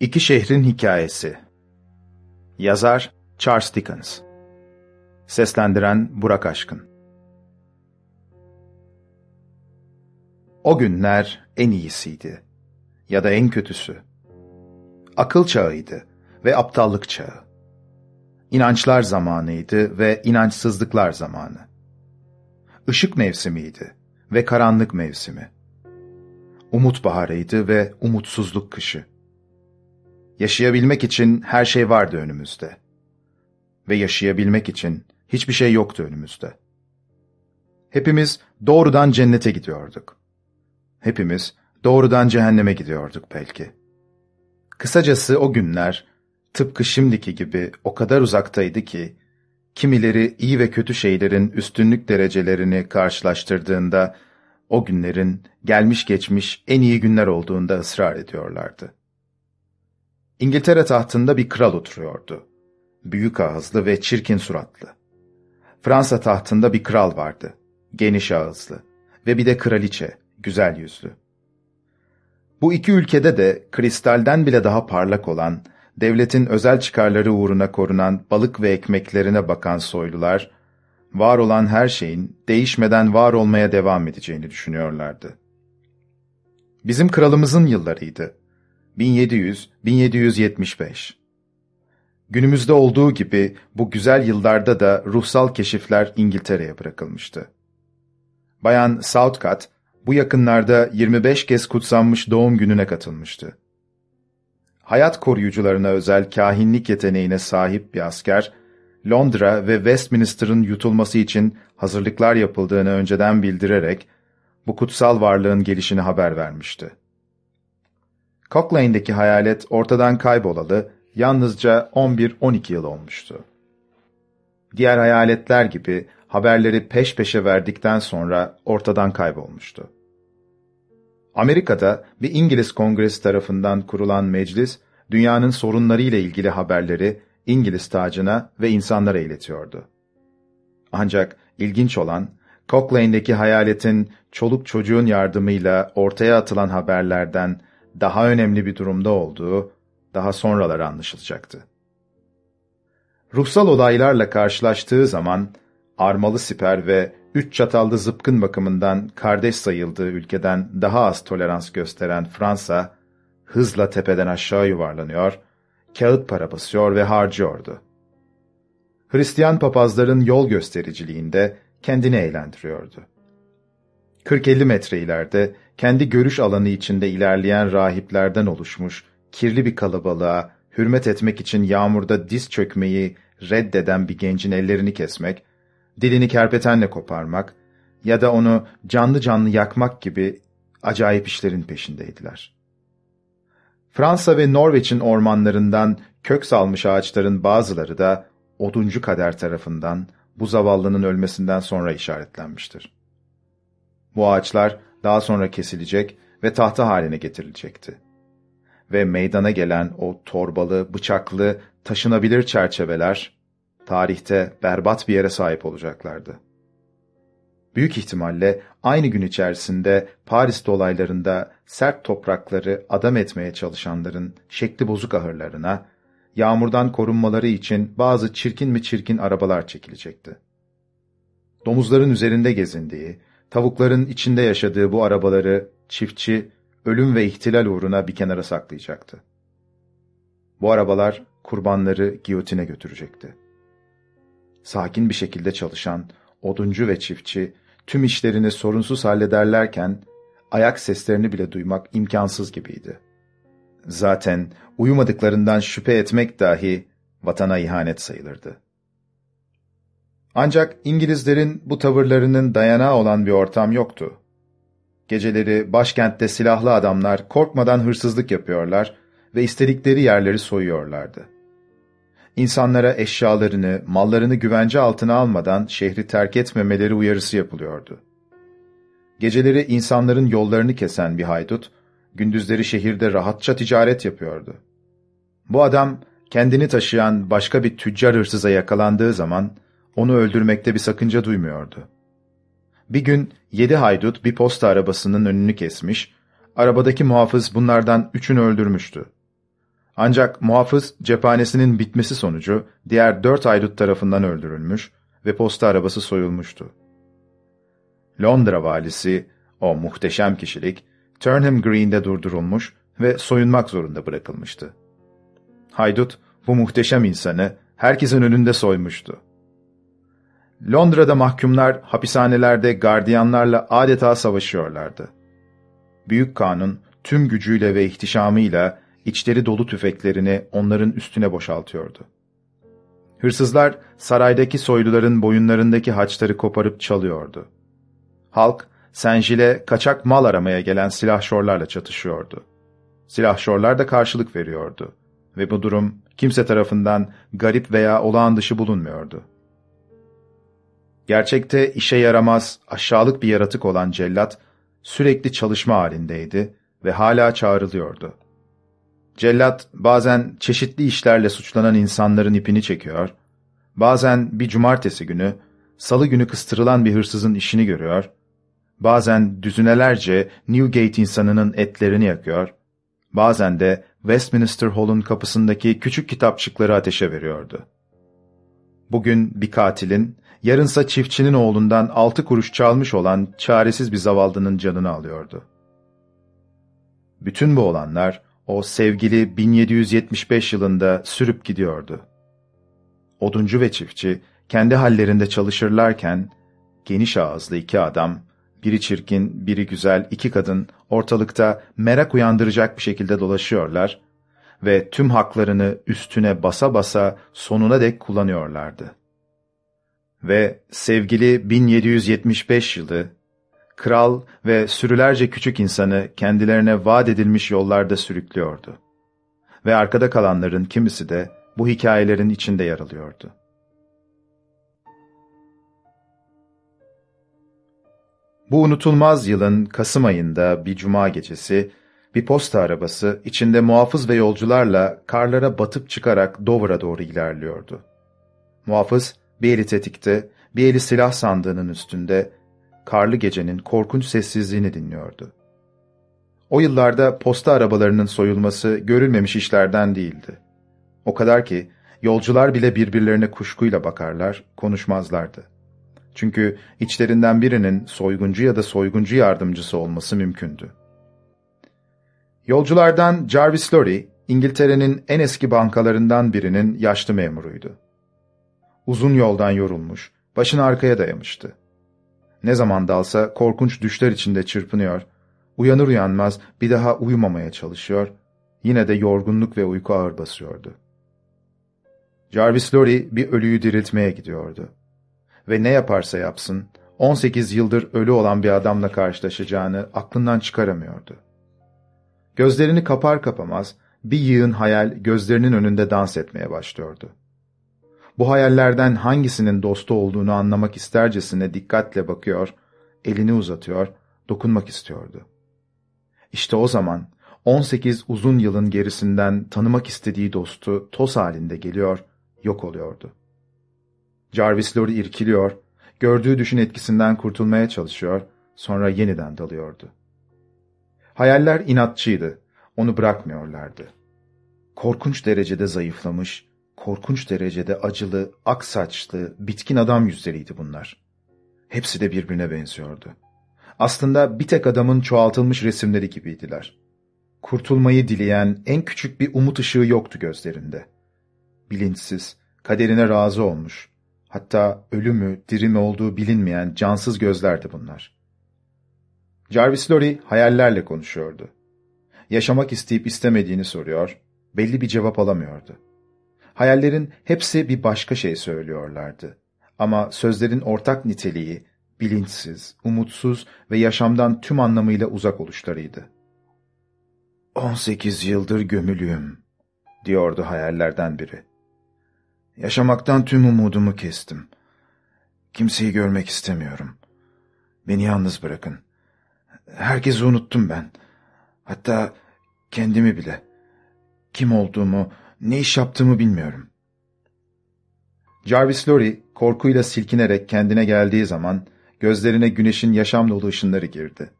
İki Şehrin Hikayesi Yazar Charles Dickens Seslendiren Burak Aşkın O günler en iyisiydi. Ya da en kötüsü. Akıl çağıydı ve aptallık çağı. İnançlar zamanıydı ve inançsızlıklar zamanı. Işık mevsimiydi ve karanlık mevsimi. Umut baharıydı ve umutsuzluk kışı. Yaşayabilmek için her şey vardı önümüzde. Ve yaşayabilmek için hiçbir şey yoktu önümüzde. Hepimiz doğrudan cennete gidiyorduk. Hepimiz doğrudan cehenneme gidiyorduk belki. Kısacası o günler tıpkı şimdiki gibi o kadar uzaktaydı ki, kimileri iyi ve kötü şeylerin üstünlük derecelerini karşılaştırdığında, o günlerin gelmiş geçmiş en iyi günler olduğunda ısrar ediyorlardı. İngiltere tahtında bir kral oturuyordu. Büyük ağızlı ve çirkin suratlı. Fransa tahtında bir kral vardı. Geniş ağızlı. Ve bir de kraliçe, güzel yüzlü. Bu iki ülkede de kristalden bile daha parlak olan, devletin özel çıkarları uğruna korunan balık ve ekmeklerine bakan soylular, var olan her şeyin değişmeden var olmaya devam edeceğini düşünüyorlardı. Bizim kralımızın yıllarıydı. 1700-1775 Günümüzde olduğu gibi bu güzel yıllarda da ruhsal keşifler İngiltere'ye bırakılmıştı. Bayan Southcott bu yakınlarda 25 kez kutsanmış doğum gününe katılmıştı. Hayat koruyucularına özel kahinlik yeteneğine sahip bir asker, Londra ve Westminster'ın yutulması için hazırlıklar yapıldığını önceden bildirerek bu kutsal varlığın gelişini haber vermişti. Cocklane'deki hayalet ortadan kaybolalı yalnızca 11-12 yıl olmuştu. Diğer hayaletler gibi haberleri peş peşe verdikten sonra ortadan kaybolmuştu. Amerika'da bir İngiliz kongresi tarafından kurulan meclis, dünyanın sorunlarıyla ilgili haberleri İngiliz tacına ve insanlara iletiyordu. Ancak ilginç olan, Cochlane'deki hayaletin çoluk çocuğun yardımıyla ortaya atılan haberlerden daha önemli bir durumda olduğu daha sonraları anlaşılacaktı. Ruhsal olaylarla karşılaştığı zaman armalı siper ve üç çatallı zıpkın bakımından kardeş sayıldığı ülkeden daha az tolerans gösteren Fransa, hızla tepeden aşağı yuvarlanıyor, kağıt para basıyor ve harcıyordu. Hristiyan papazların yol göstericiliğinde kendini eğlendiriyordu. 40-50 metre ileride kendi görüş alanı içinde ilerleyen rahiplerden oluşmuş kirli bir kalabalığa hürmet etmek için yağmurda diz çökmeyi reddeden bir gencin ellerini kesmek, dilini kerpetenle koparmak ya da onu canlı canlı yakmak gibi acayip işlerin peşindeydiler. Fransa ve Norveç'in ormanlarından kök salmış ağaçların bazıları da oduncu kader tarafından bu zavallının ölmesinden sonra işaretlenmiştir. Bu ağaçlar daha sonra kesilecek ve tahta haline getirilecekti. Ve meydana gelen o torbalı, bıçaklı, taşınabilir çerçeveler, tarihte berbat bir yere sahip olacaklardı. Büyük ihtimalle aynı gün içerisinde Paris dolaylarında sert toprakları adam etmeye çalışanların şekli bozuk ahırlarına, yağmurdan korunmaları için bazı çirkin mi çirkin arabalar çekilecekti. Domuzların üzerinde gezindiği, tavukların içinde yaşadığı bu arabaları çiftçi, ölüm ve ihtilal uğruna bir kenara saklayacaktı. Bu arabalar kurbanları giyotine götürecekti. Sakin bir şekilde çalışan oduncu ve çiftçi tüm işlerini sorunsuz hallederlerken ayak seslerini bile duymak imkansız gibiydi. Zaten uyumadıklarından şüphe etmek dahi vatana ihanet sayılırdı. Ancak İngilizlerin bu tavırlarının dayanağı olan bir ortam yoktu. Geceleri başkentte silahlı adamlar korkmadan hırsızlık yapıyorlar ve istedikleri yerleri soyuyorlardı. İnsanlara eşyalarını, mallarını güvence altına almadan şehri terk etmemeleri uyarısı yapılıyordu. Geceleri insanların yollarını kesen bir haydut, gündüzleri şehirde rahatça ticaret yapıyordu. Bu adam, kendini taşıyan başka bir tüccar hırsıza yakalandığı zaman, onu öldürmekte bir sakınca duymuyordu. Bir gün yedi haydut bir posta arabasının önünü kesmiş, arabadaki muhafız bunlardan üçünü öldürmüştü. Ancak muhafız cephanesinin bitmesi sonucu diğer dört aydut tarafından öldürülmüş ve posta arabası soyulmuştu. Londra valisi, o muhteşem kişilik, Turnham Green'de durdurulmuş ve soyunmak zorunda bırakılmıştı. Haydut, bu muhteşem insanı herkesin önünde soymuştu. Londra'da mahkumlar hapishanelerde gardiyanlarla adeta savaşıyorlardı. Büyük kanun tüm gücüyle ve ihtişamıyla içleri dolu tüfeklerini onların üstüne boşaltıyordu. Hırsızlar saraydaki soyluların boyunlarındaki haçları koparıp çalıyordu. Halk Senjil'e kaçak mal aramaya gelen silahşorlarla çatışıyordu. Silahşorlar da karşılık veriyordu ve bu durum kimse tarafından garip veya olağan dışı bulunmuyordu. Gerçekte işe yaramaz, aşağılık bir yaratık olan cellat, sürekli çalışma halindeydi ve hala çağrılıyordu. Cellat bazen çeşitli işlerle suçlanan insanların ipini çekiyor, bazen bir cumartesi günü, salı günü kıstırılan bir hırsızın işini görüyor, bazen düzinelerce Newgate insanının etlerini yakıyor, bazen de Westminster Hall'un kapısındaki küçük kitapçıkları ateşe veriyordu. Bugün bir katilin, yarınsa çiftçinin oğlundan altı kuruş çalmış olan çaresiz bir zavallının canını alıyordu. Bütün bu olanlar, o sevgili 1775 yılında sürüp gidiyordu. Oduncu ve çiftçi, kendi hallerinde çalışırlarken, geniş ağızlı iki adam, biri çirkin, biri güzel, iki kadın ortalıkta merak uyandıracak bir şekilde dolaşıyorlar ve tüm haklarını üstüne basa basa sonuna dek kullanıyorlardı. Ve sevgili 1775 yılı, kral ve sürülerce küçük insanı kendilerine vaat edilmiş yollarda sürüklüyordu. Ve arkada kalanların kimisi de bu hikayelerin içinde yer alıyordu. Bu unutulmaz yılın Kasım ayında bir cuma gecesi, bir posta arabası içinde muhafız ve yolcularla karlara batıp çıkarak Dover'a doğru ilerliyordu. Muhafız bir eli tetikte, bir eli silah sandığının üstünde, karlı gecenin korkunç sessizliğini dinliyordu. O yıllarda posta arabalarının soyulması görülmemiş işlerden değildi. O kadar ki yolcular bile birbirlerine kuşkuyla bakarlar, konuşmazlardı. Çünkü içlerinden birinin soyguncu ya da soyguncu yardımcısı olması mümkündü. Yolculardan Jarvis Lorry, İngiltere'nin en eski bankalarından birinin yaşlı memuruydu. Uzun yoldan yorulmuş, başını arkaya dayamıştı. Ne zaman dalsa korkunç düşler içinde çırpınıyor, uyanır uyanmaz bir daha uyumamaya çalışıyor, yine de yorgunluk ve uyku ağır basıyordu. Jarvis Lorry bir ölüyü diriltmeye gidiyordu. Ve ne yaparsa yapsın, 18 yıldır ölü olan bir adamla karşılaşacağını aklından çıkaramıyordu. Gözlerini kapar kapamaz, bir yığın hayal gözlerinin önünde dans etmeye başlıyordu. Bu hayallerden hangisinin dostu olduğunu anlamak istercesine dikkatle bakıyor, elini uzatıyor, dokunmak istiyordu. İşte o zaman 18 uzun yılın gerisinden tanımak istediği dostu toz halinde geliyor, yok oluyordu. Jarvis Lorry irkiliyor, gördüğü düşün etkisinden kurtulmaya çalışıyor, sonra yeniden dalıyordu. Hayaller inatçıydı, onu bırakmıyorlardı. Korkunç derecede zayıflamış, korkunç derecede acılı, ak saçlı, bitkin adam yüzleriydi bunlar. Hepsi de birbirine benziyordu. Aslında bir tek adamın çoğaltılmış resimleri gibiydiler. Kurtulmayı dileyen en küçük bir umut ışığı yoktu gözlerinde. Bilinçsiz, kaderine razı olmuş, hatta ölü mü, diri mi olduğu bilinmeyen cansız gözlerdi bunlar. Jarvis Lorry hayallerle konuşuyordu. Yaşamak isteyip istemediğini soruyor, belli bir cevap alamıyordu. Hayallerin hepsi bir başka şey söylüyorlardı. Ama sözlerin ortak niteliği, bilinçsiz, umutsuz ve yaşamdan tüm anlamıyla uzak oluşlarıydı. 18 yıldır gömülüyüm, diyordu hayallerden biri. Yaşamaktan tüm umudumu kestim. Kimseyi görmek istemiyorum. Beni yalnız bırakın. Herkesi unuttum ben. Hatta kendimi bile. Kim olduğumu, ne iş yaptığımı bilmiyorum. Jarvis Lorry korkuyla silkinerek kendine geldiği zaman gözlerine güneşin yaşam dolu ışınları girdi.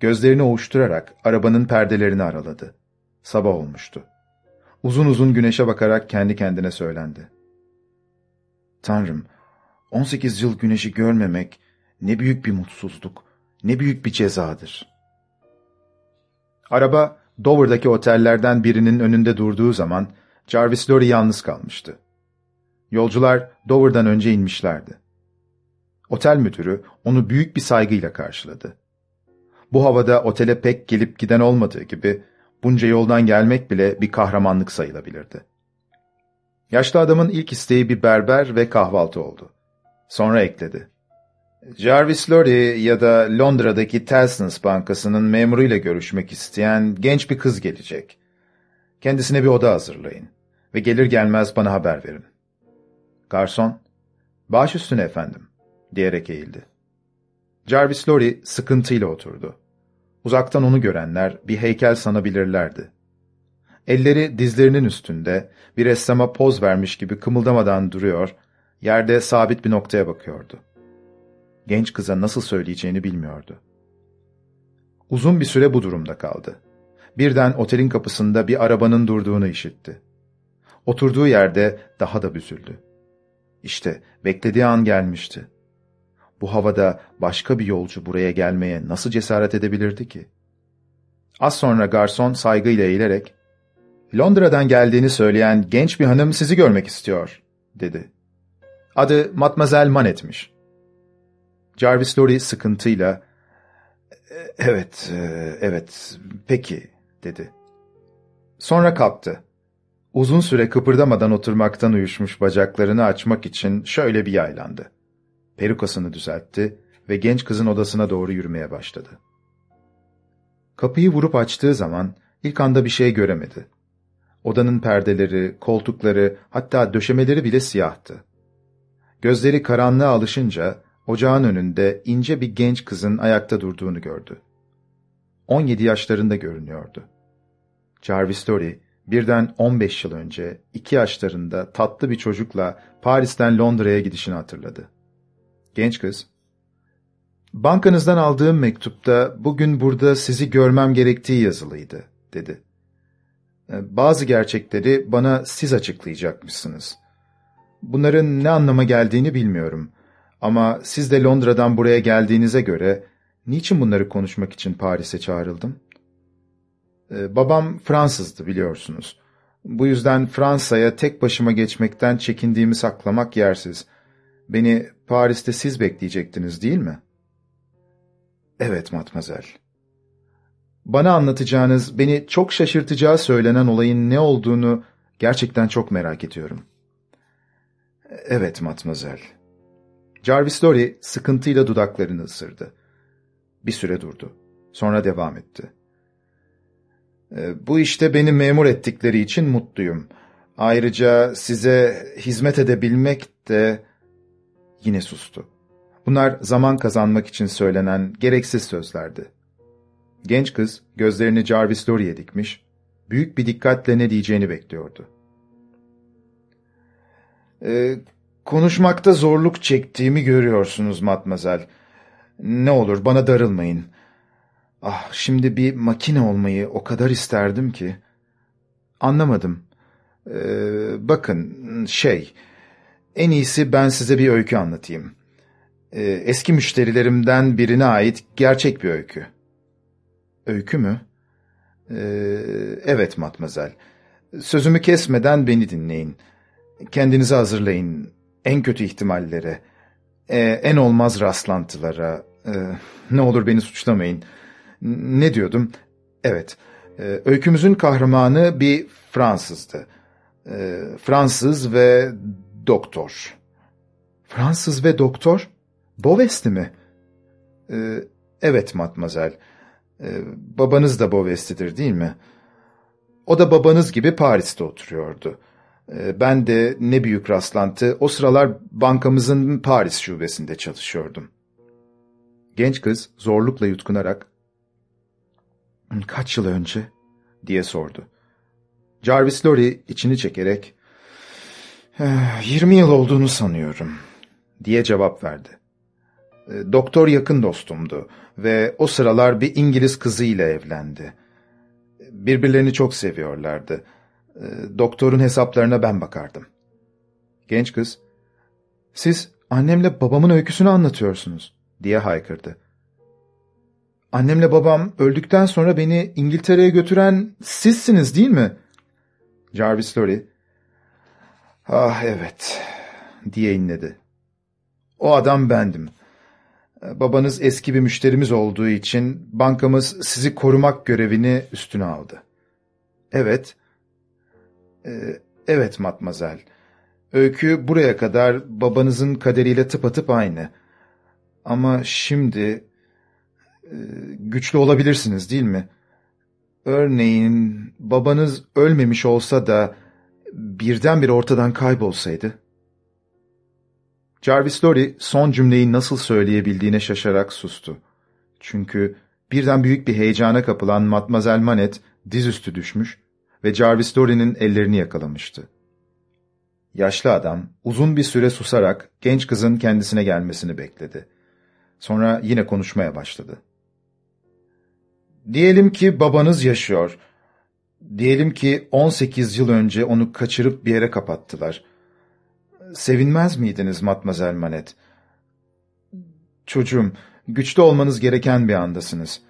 Gözlerini ovuşturarak arabanın perdelerini araladı. Sabah olmuştu. Uzun uzun güneşe bakarak kendi kendine söylendi. Tanrım, 18 yıl güneşi görmemek ne büyük bir mutsuzluk, ne büyük bir cezadır. Araba, Dover'daki otellerden birinin önünde durduğu zaman Jarvis Lorry yalnız kalmıştı. Yolcular Dover'dan önce inmişlerdi. Otel müdürü onu büyük bir saygıyla karşıladı. Bu havada otele pek gelip giden olmadığı gibi bunca yoldan gelmek bile bir kahramanlık sayılabilirdi. Yaşlı adamın ilk isteği bir berber ve kahvaltı oldu. Sonra ekledi. Jarvis Lorry ya da Londra'daki Telsons Bankası'nın memuruyla görüşmek isteyen genç bir kız gelecek. Kendisine bir oda hazırlayın ve gelir gelmez bana haber verin. Garson, baş üstüne efendim, diyerek eğildi. Jarvis Lorry sıkıntıyla oturdu. Uzaktan onu görenler bir heykel sanabilirlerdi. Elleri dizlerinin üstünde, bir ressama poz vermiş gibi kımıldamadan duruyor, yerde sabit bir noktaya bakıyordu. Genç kıza nasıl söyleyeceğini bilmiyordu. Uzun bir süre bu durumda kaldı. Birden otelin kapısında bir arabanın durduğunu işitti. Oturduğu yerde daha da büzüldü. İşte beklediği an gelmişti. Bu havada başka bir yolcu buraya gelmeye nasıl cesaret edebilirdi ki? Az sonra garson saygıyla eğilerek, ''Londra'dan geldiğini söyleyen genç bir hanım sizi görmek istiyor.'' dedi. Adı Matmazel Manet'miş. Jarvis Lorry sıkıntıyla, ''Evet, e, evet, peki.'' dedi. Sonra kalktı. Uzun süre kıpırdamadan oturmaktan uyuşmuş bacaklarını açmak için şöyle bir yaylandı. Perukasını düzeltti ve genç kızın odasına doğru yürümeye başladı. Kapıyı vurup açtığı zaman ilk anda bir şey göremedi. Odanın perdeleri, koltukları, hatta döşemeleri bile siyahtı. Gözleri karanlığa alışınca ocağın önünde ince bir genç kızın ayakta durduğunu gördü. 17 yaşlarında görünüyordu. Jarvis Story birden 15 yıl önce iki yaşlarında tatlı bir çocukla Paris'ten Londra'ya gidişini hatırladı. Genç kız, ''Bankanızdan aldığım mektupta bugün burada sizi görmem gerektiği yazılıydı.'' dedi. Ee, ''Bazı gerçekleri bana siz açıklayacakmışsınız. Bunların ne anlama geldiğini bilmiyorum. Ama siz de Londra'dan buraya geldiğinize göre niçin bunları konuşmak için Paris'e çağrıldım?'' Ee, babam Fransızdı biliyorsunuz. Bu yüzden Fransa'ya tek başıma geçmekten çekindiğimi saklamak yersiz. Beni Paris'te siz bekleyecektiniz değil mi? Evet matmazel. Bana anlatacağınız, beni çok şaşırtacağı söylenen olayın ne olduğunu gerçekten çok merak ediyorum. Evet matmazel. Jarvis Lorry sıkıntıyla dudaklarını ısırdı. Bir süre durdu. Sonra devam etti. Ee, bu işte beni memur ettikleri için mutluyum. Ayrıca size hizmet edebilmek de... Yine sustu. Bunlar zaman kazanmak için söylenen gereksiz sözlerdi. Genç kız gözlerini Jarvis Lorry'e dikmiş, büyük bir dikkatle ne diyeceğini bekliyordu. Ee, konuşmakta zorluk çektiğimi görüyorsunuz matmazel. Ne olur bana darılmayın. Ah, şimdi bir makine olmayı o kadar isterdim ki. Anlamadım. Ee, bakın, şey, en iyisi ben size bir öykü anlatayım. Ee, eski müşterilerimden birine ait gerçek bir öykü. Öykü mü? Ee, evet matmazel. Sözümü kesmeden beni dinleyin. Kendinizi hazırlayın. En kötü ihtimallere, e, en olmaz rastlantılara. E, ne olur beni suçlamayın. Ne diyordum? Evet, e, öykümüzün kahramanı bir Fransızdı. E, Fransız ve doktor. Fransız ve doktor? Bovesti mi? E, evet matmazel. E, babanız da Bovesti'dir değil mi? O da babanız gibi Paris'te oturuyordu. E, ben de ne büyük rastlantı o sıralar bankamızın Paris şubesinde çalışıyordum. Genç kız zorlukla yutkunarak Kaç yıl önce? diye sordu. Jarvis Lorry içini çekerek, 20 yıl olduğunu sanıyorum, diye cevap verdi. Ee, doktor yakın dostumdu ve o sıralar bir İngiliz kızıyla evlendi. Birbirlerini çok seviyorlardı. E, doktorun hesaplarına ben bakardım. Genç kız, siz annemle babamın öyküsünü anlatıyorsunuz diye haykırdı. Annemle babam öldükten sonra beni İngiltere'ye götüren sizsiniz değil mi? Jarvis Lorry, ah evet diye inledi. O adam bendim. Babanız eski bir müşterimiz olduğu için bankamız sizi korumak görevini üstüne aldı. Evet, ee, evet matmazel. Öykü buraya kadar babanızın kaderiyle tıpatıp aynı. Ama şimdi e, güçlü olabilirsiniz değil mi? Örneğin babanız ölmemiş olsa da birdenbire ortadan kaybolsaydı. Jarvis Lorry son cümleyi nasıl söyleyebildiğine şaşarak sustu. Çünkü birden büyük bir heyecana kapılan Matmazel Manet dizüstü düşmüş ve Jarvis Lorry'nin ellerini yakalamıştı. Yaşlı adam uzun bir süre susarak genç kızın kendisine gelmesini bekledi. Sonra yine konuşmaya başladı. Diyelim ki babanız yaşıyor. Diyelim ki 18 yıl önce onu kaçırıp bir yere kapattılar. Sevinmez miydiniz Matmazel Manet? Çocuğum, güçlü olmanız gereken bir andasınız.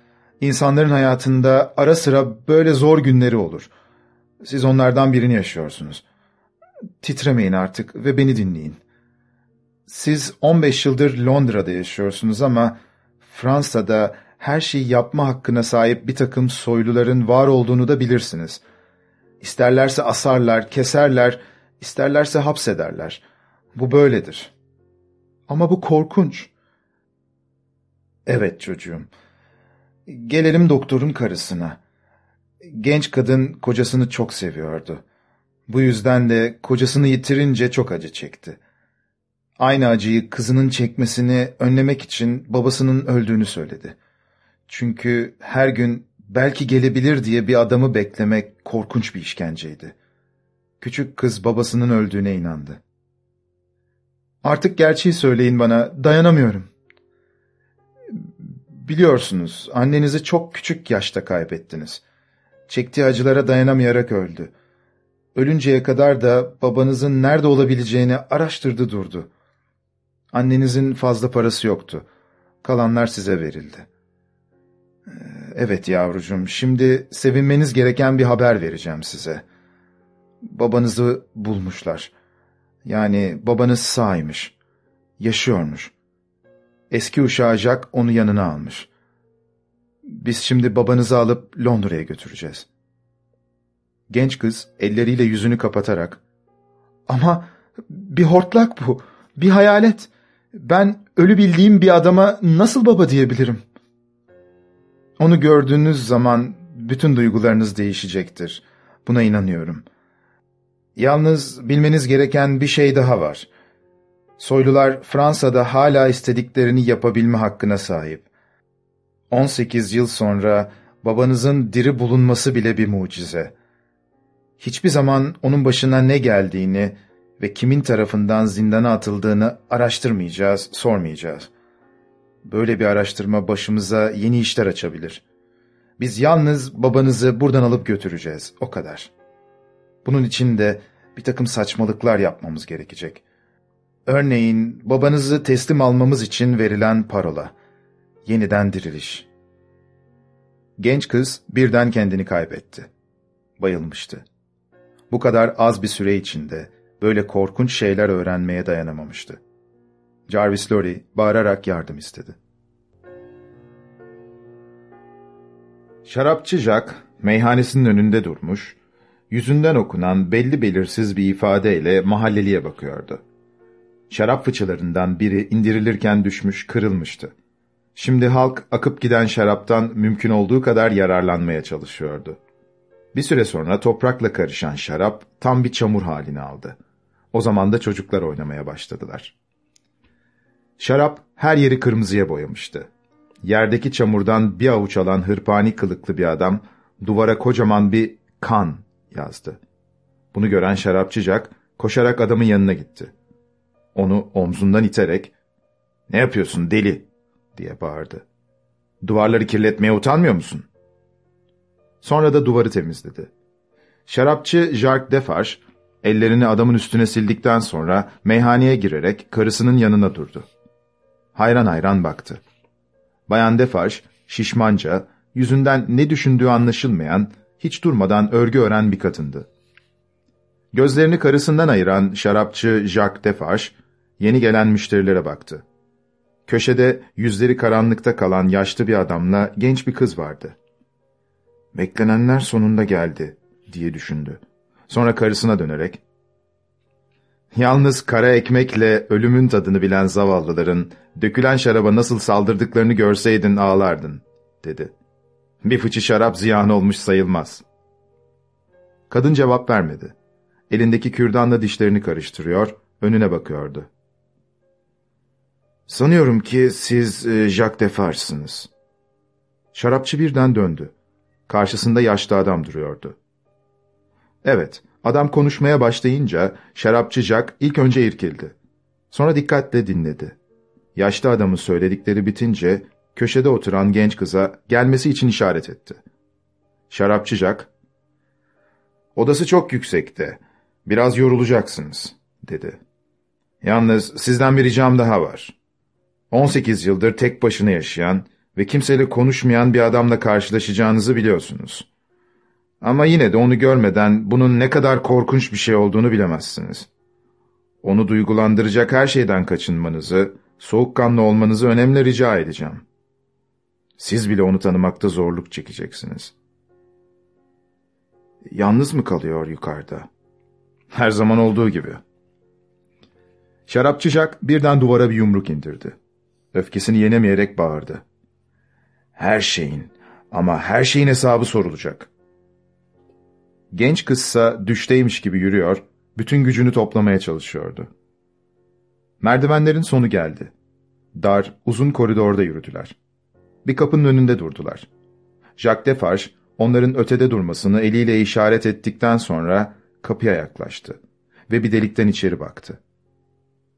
İnsanların hayatında ara sıra böyle zor günleri olur. Siz onlardan birini yaşıyorsunuz. Titremeyin artık ve beni dinleyin. Siz 15 yıldır Londra'da yaşıyorsunuz ama Fransa'da her şeyi yapma hakkına sahip bir takım soyluların var olduğunu da bilirsiniz. İsterlerse asarlar, keserler, isterlerse hapsederler. Bu böyledir. Ama bu korkunç. Evet çocuğum. Gelelim doktorun karısına. Genç kadın kocasını çok seviyordu. Bu yüzden de kocasını yitirince çok acı çekti. Aynı acıyı kızının çekmesini önlemek için babasının öldüğünü söyledi. Çünkü her gün belki gelebilir diye bir adamı beklemek korkunç bir işkenceydi. Küçük kız babasının öldüğüne inandı. Artık gerçeği söyleyin bana, dayanamıyorum. Biliyorsunuz, annenizi çok küçük yaşta kaybettiniz. Çektiği acılara dayanamayarak öldü. Ölünceye kadar da babanızın nerede olabileceğini araştırdı durdu. Annenizin fazla parası yoktu. Kalanlar size verildi. Ee, evet yavrucuğum, şimdi sevinmeniz gereken bir haber vereceğim size. Babanızı bulmuşlar. Yani babanız sağymış. Yaşıyormuş. Eski uşağı Jack onu yanına almış. Biz şimdi babanızı alıp Londra'ya götüreceğiz. Genç kız elleriyle yüzünü kapatarak ''Ama bir hortlak bu, bir hayalet. Ben ölü bildiğim bir adama nasıl baba diyebilirim?'' Onu gördüğünüz zaman bütün duygularınız değişecektir. Buna inanıyorum. Yalnız bilmeniz gereken bir şey daha var. Soylular Fransa'da hala istediklerini yapabilme hakkına sahip. 18 yıl sonra babanızın diri bulunması bile bir mucize. Hiçbir zaman onun başına ne geldiğini ve kimin tarafından zindana atıldığını araştırmayacağız, sormayacağız. Böyle bir araştırma başımıza yeni işler açabilir. Biz yalnız babanızı buradan alıp götüreceğiz, o kadar. Bunun için de bir takım saçmalıklar yapmamız gerekecek. Örneğin babanızı teslim almamız için verilen parola. Yeniden diriliş. Genç kız birden kendini kaybetti. Bayılmıştı. Bu kadar az bir süre içinde böyle korkunç şeyler öğrenmeye dayanamamıştı. Jarvis Lorry bağırarak yardım istedi. Şarapçı Jack meyhanesinin önünde durmuş, yüzünden okunan belli belirsiz bir ifadeyle mahalleliye bakıyordu. Şarap fıçılarından biri indirilirken düşmüş, kırılmıştı. Şimdi halk akıp giden şaraptan mümkün olduğu kadar yararlanmaya çalışıyordu. Bir süre sonra toprakla karışan şarap tam bir çamur halini aldı. O zaman da çocuklar oynamaya başladılar. Şarap her yeri kırmızıya boyamıştı. Yerdeki çamurdan bir avuç alan hırpani kılıklı bir adam duvara kocaman bir kan yazdı. Bunu gören şarapçıcak koşarak adamın yanına gitti. Onu omzundan iterek ''Ne yapıyorsun deli?'' Diye bağırdı. ''Duvarları kirletmeye utanmıyor musun?'' Sonra da duvarı temizledi. Şarapçı Jacques Defarge, ellerini adamın üstüne sildikten sonra meyhaneye girerek karısının yanına durdu. Hayran hayran baktı. Bayan Defarge, şişmanca, yüzünden ne düşündüğü anlaşılmayan, hiç durmadan örgü ören bir kadındı. Gözlerini karısından ayıran şarapçı Jacques Defarge, yeni gelen müşterilere baktı. Köşede yüzleri karanlıkta kalan yaşlı bir adamla genç bir kız vardı. Beklenenler sonunda geldi, diye düşündü. Sonra karısına dönerek, Yalnız kara ekmekle ölümün tadını bilen zavallıların dökülen şaraba nasıl saldırdıklarını görseydin ağlardın, dedi. Bir fıçı şarap ziyan olmuş sayılmaz. Kadın cevap vermedi. Elindeki kürdanla dişlerini karıştırıyor, önüne bakıyordu. Sanıyorum ki siz e, Jacques Defarge'sınız. Şarapçı birden döndü. Karşısında yaşlı adam duruyordu. Evet, adam konuşmaya başlayınca şarapçı Jack ilk önce irkildi. Sonra dikkatle dinledi. Yaşlı adamın söyledikleri bitince köşede oturan genç kıza gelmesi için işaret etti. Şarapçı Jack, ''Odası çok yüksekte, biraz yorulacaksınız.'' dedi. ''Yalnız sizden bir ricam daha var. 18 yıldır tek başına yaşayan ve kimseyle konuşmayan bir adamla karşılaşacağınızı biliyorsunuz. Ama yine de onu görmeden bunun ne kadar korkunç bir şey olduğunu bilemezsiniz. Onu duygulandıracak her şeyden kaçınmanızı, soğukkanlı olmanızı önemli rica edeceğim. Siz bile onu tanımakta zorluk çekeceksiniz. Yalnız mı kalıyor yukarıda? Her zaman olduğu gibi. Şarapçı Jack birden duvara bir yumruk indirdi. Öfkesini yenemeyerek bağırdı. Her şeyin ama her şeyin hesabı sorulacak. Genç kızsa düşteymiş gibi yürüyor, bütün gücünü toplamaya çalışıyordu. Merdivenlerin sonu geldi. Dar, uzun koridorda yürüdüler. Bir kapının önünde durdular. Jacques Defarge, onların ötede durmasını eliyle işaret ettikten sonra kapıya yaklaştı ve bir delikten içeri baktı.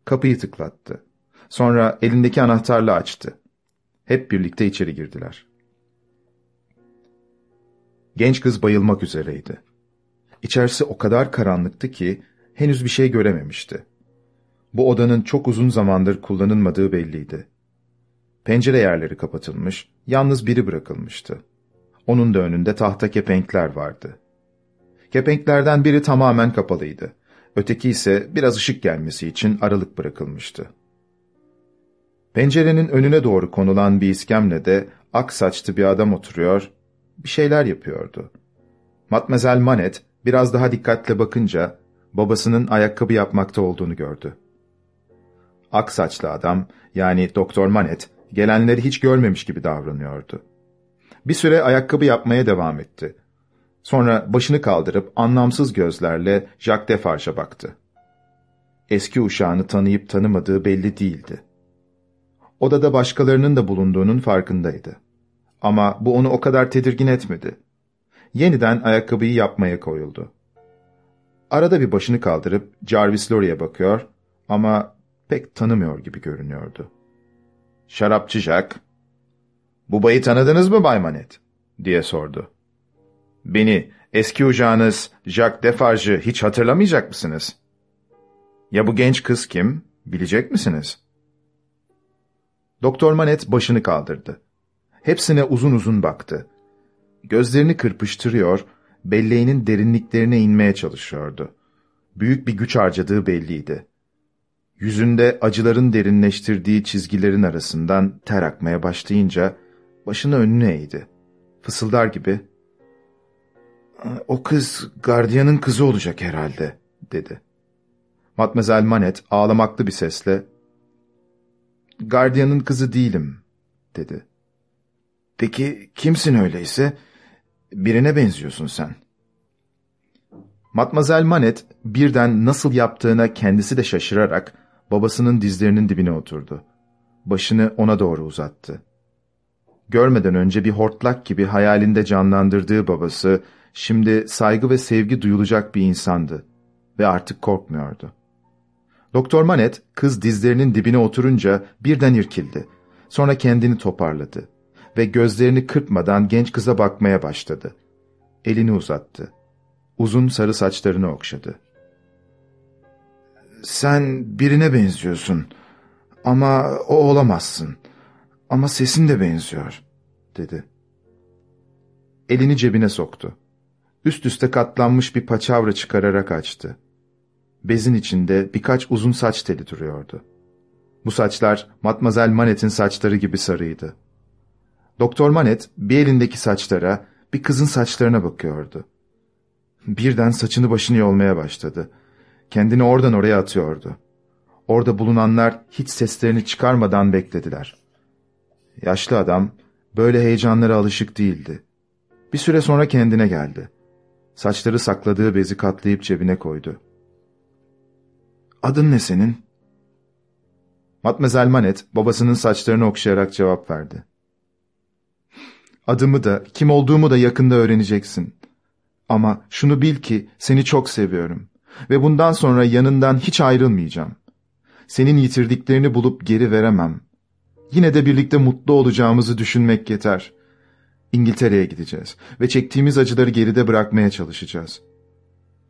Kapıyı tıklattı. Sonra elindeki anahtarla açtı. Hep birlikte içeri girdiler. Genç kız bayılmak üzereydi. İçerisi o kadar karanlıktı ki henüz bir şey görememişti. Bu odanın çok uzun zamandır kullanılmadığı belliydi. Pencere yerleri kapatılmış, yalnız biri bırakılmıştı. Onun da önünde tahta kepenkler vardı. Kepenklerden biri tamamen kapalıydı. Öteki ise biraz ışık gelmesi için aralık bırakılmıştı. Pencerenin önüne doğru konulan bir iskemlede ak saçlı bir adam oturuyor, bir şeyler yapıyordu. Matmazel Manet biraz daha dikkatle bakınca babasının ayakkabı yapmakta olduğunu gördü. Ak saçlı adam, yani Doktor Manet, gelenleri hiç görmemiş gibi davranıyordu. Bir süre ayakkabı yapmaya devam etti. Sonra başını kaldırıp anlamsız gözlerle Jacques Defarge'a baktı. Eski uşağını tanıyıp tanımadığı belli değildi. Odada başkalarının da bulunduğunun farkındaydı. Ama bu onu o kadar tedirgin etmedi. Yeniden ayakkabıyı yapmaya koyuldu. Arada bir başını kaldırıp Jarvis Lorry'e bakıyor ama pek tanımıyor gibi görünüyordu. Şarapçı Jack, ''Bu bayı tanıdınız mı Bay Manet?'' diye sordu. ''Beni, eski uşağınız Jacques Defarge'ı hiç hatırlamayacak mısınız?'' ''Ya bu genç kız kim, bilecek misiniz?'' Doktor Manet başını kaldırdı. Hepsine uzun uzun baktı. Gözlerini kırpıştırıyor, belleğinin derinliklerine inmeye çalışıyordu. Büyük bir güç harcadığı belliydi. Yüzünde acıların derinleştirdiği çizgilerin arasından ter akmaya başlayınca başını önüne eğdi. Fısıldar gibi, ''O kız gardiyanın kızı olacak herhalde.'' dedi. Matmazel Manet ağlamaklı bir sesle, ''Gardiyanın kızı değilim.'' dedi. ''Peki kimsin öyleyse? Birine benziyorsun sen.'' Matmazel Manet birden nasıl yaptığına kendisi de şaşırarak babasının dizlerinin dibine oturdu. Başını ona doğru uzattı. Görmeden önce bir hortlak gibi hayalinde canlandırdığı babası, şimdi saygı ve sevgi duyulacak bir insandı ve artık korkmuyordu. Doktor Manet, kız dizlerinin dibine oturunca birden irkildi. Sonra kendini toparladı ve gözlerini kırpmadan genç kıza bakmaya başladı. Elini uzattı. uzun sarı saçlarını okşadı. Sen birine benziyorsun ama o olamazsın. Ama sesin de benziyor, dedi. Elini cebine soktu. Üst üste katlanmış bir paçavra çıkararak açtı. Bezin içinde birkaç uzun saç teli duruyordu. Bu saçlar Matmazel Manet'in saçları gibi sarıydı. Doktor Manet bir elindeki saçlara, bir kızın saçlarına bakıyordu. Birden saçını başını yolmaya başladı. Kendini oradan oraya atıyordu. Orada bulunanlar hiç seslerini çıkarmadan beklediler. Yaşlı adam böyle heyecanlara alışık değildi. Bir süre sonra kendine geldi. Saçları sakladığı bezi katlayıp cebine koydu. ''Adın ne senin?'' Matmazel Manet babasının saçlarını okşayarak cevap verdi. ''Adımı da, kim olduğumu da yakında öğreneceksin. Ama şunu bil ki seni çok seviyorum ve bundan sonra yanından hiç ayrılmayacağım. Senin yitirdiklerini bulup geri veremem. Yine de birlikte mutlu olacağımızı düşünmek yeter. İngiltere'ye gideceğiz ve çektiğimiz acıları geride bırakmaya çalışacağız.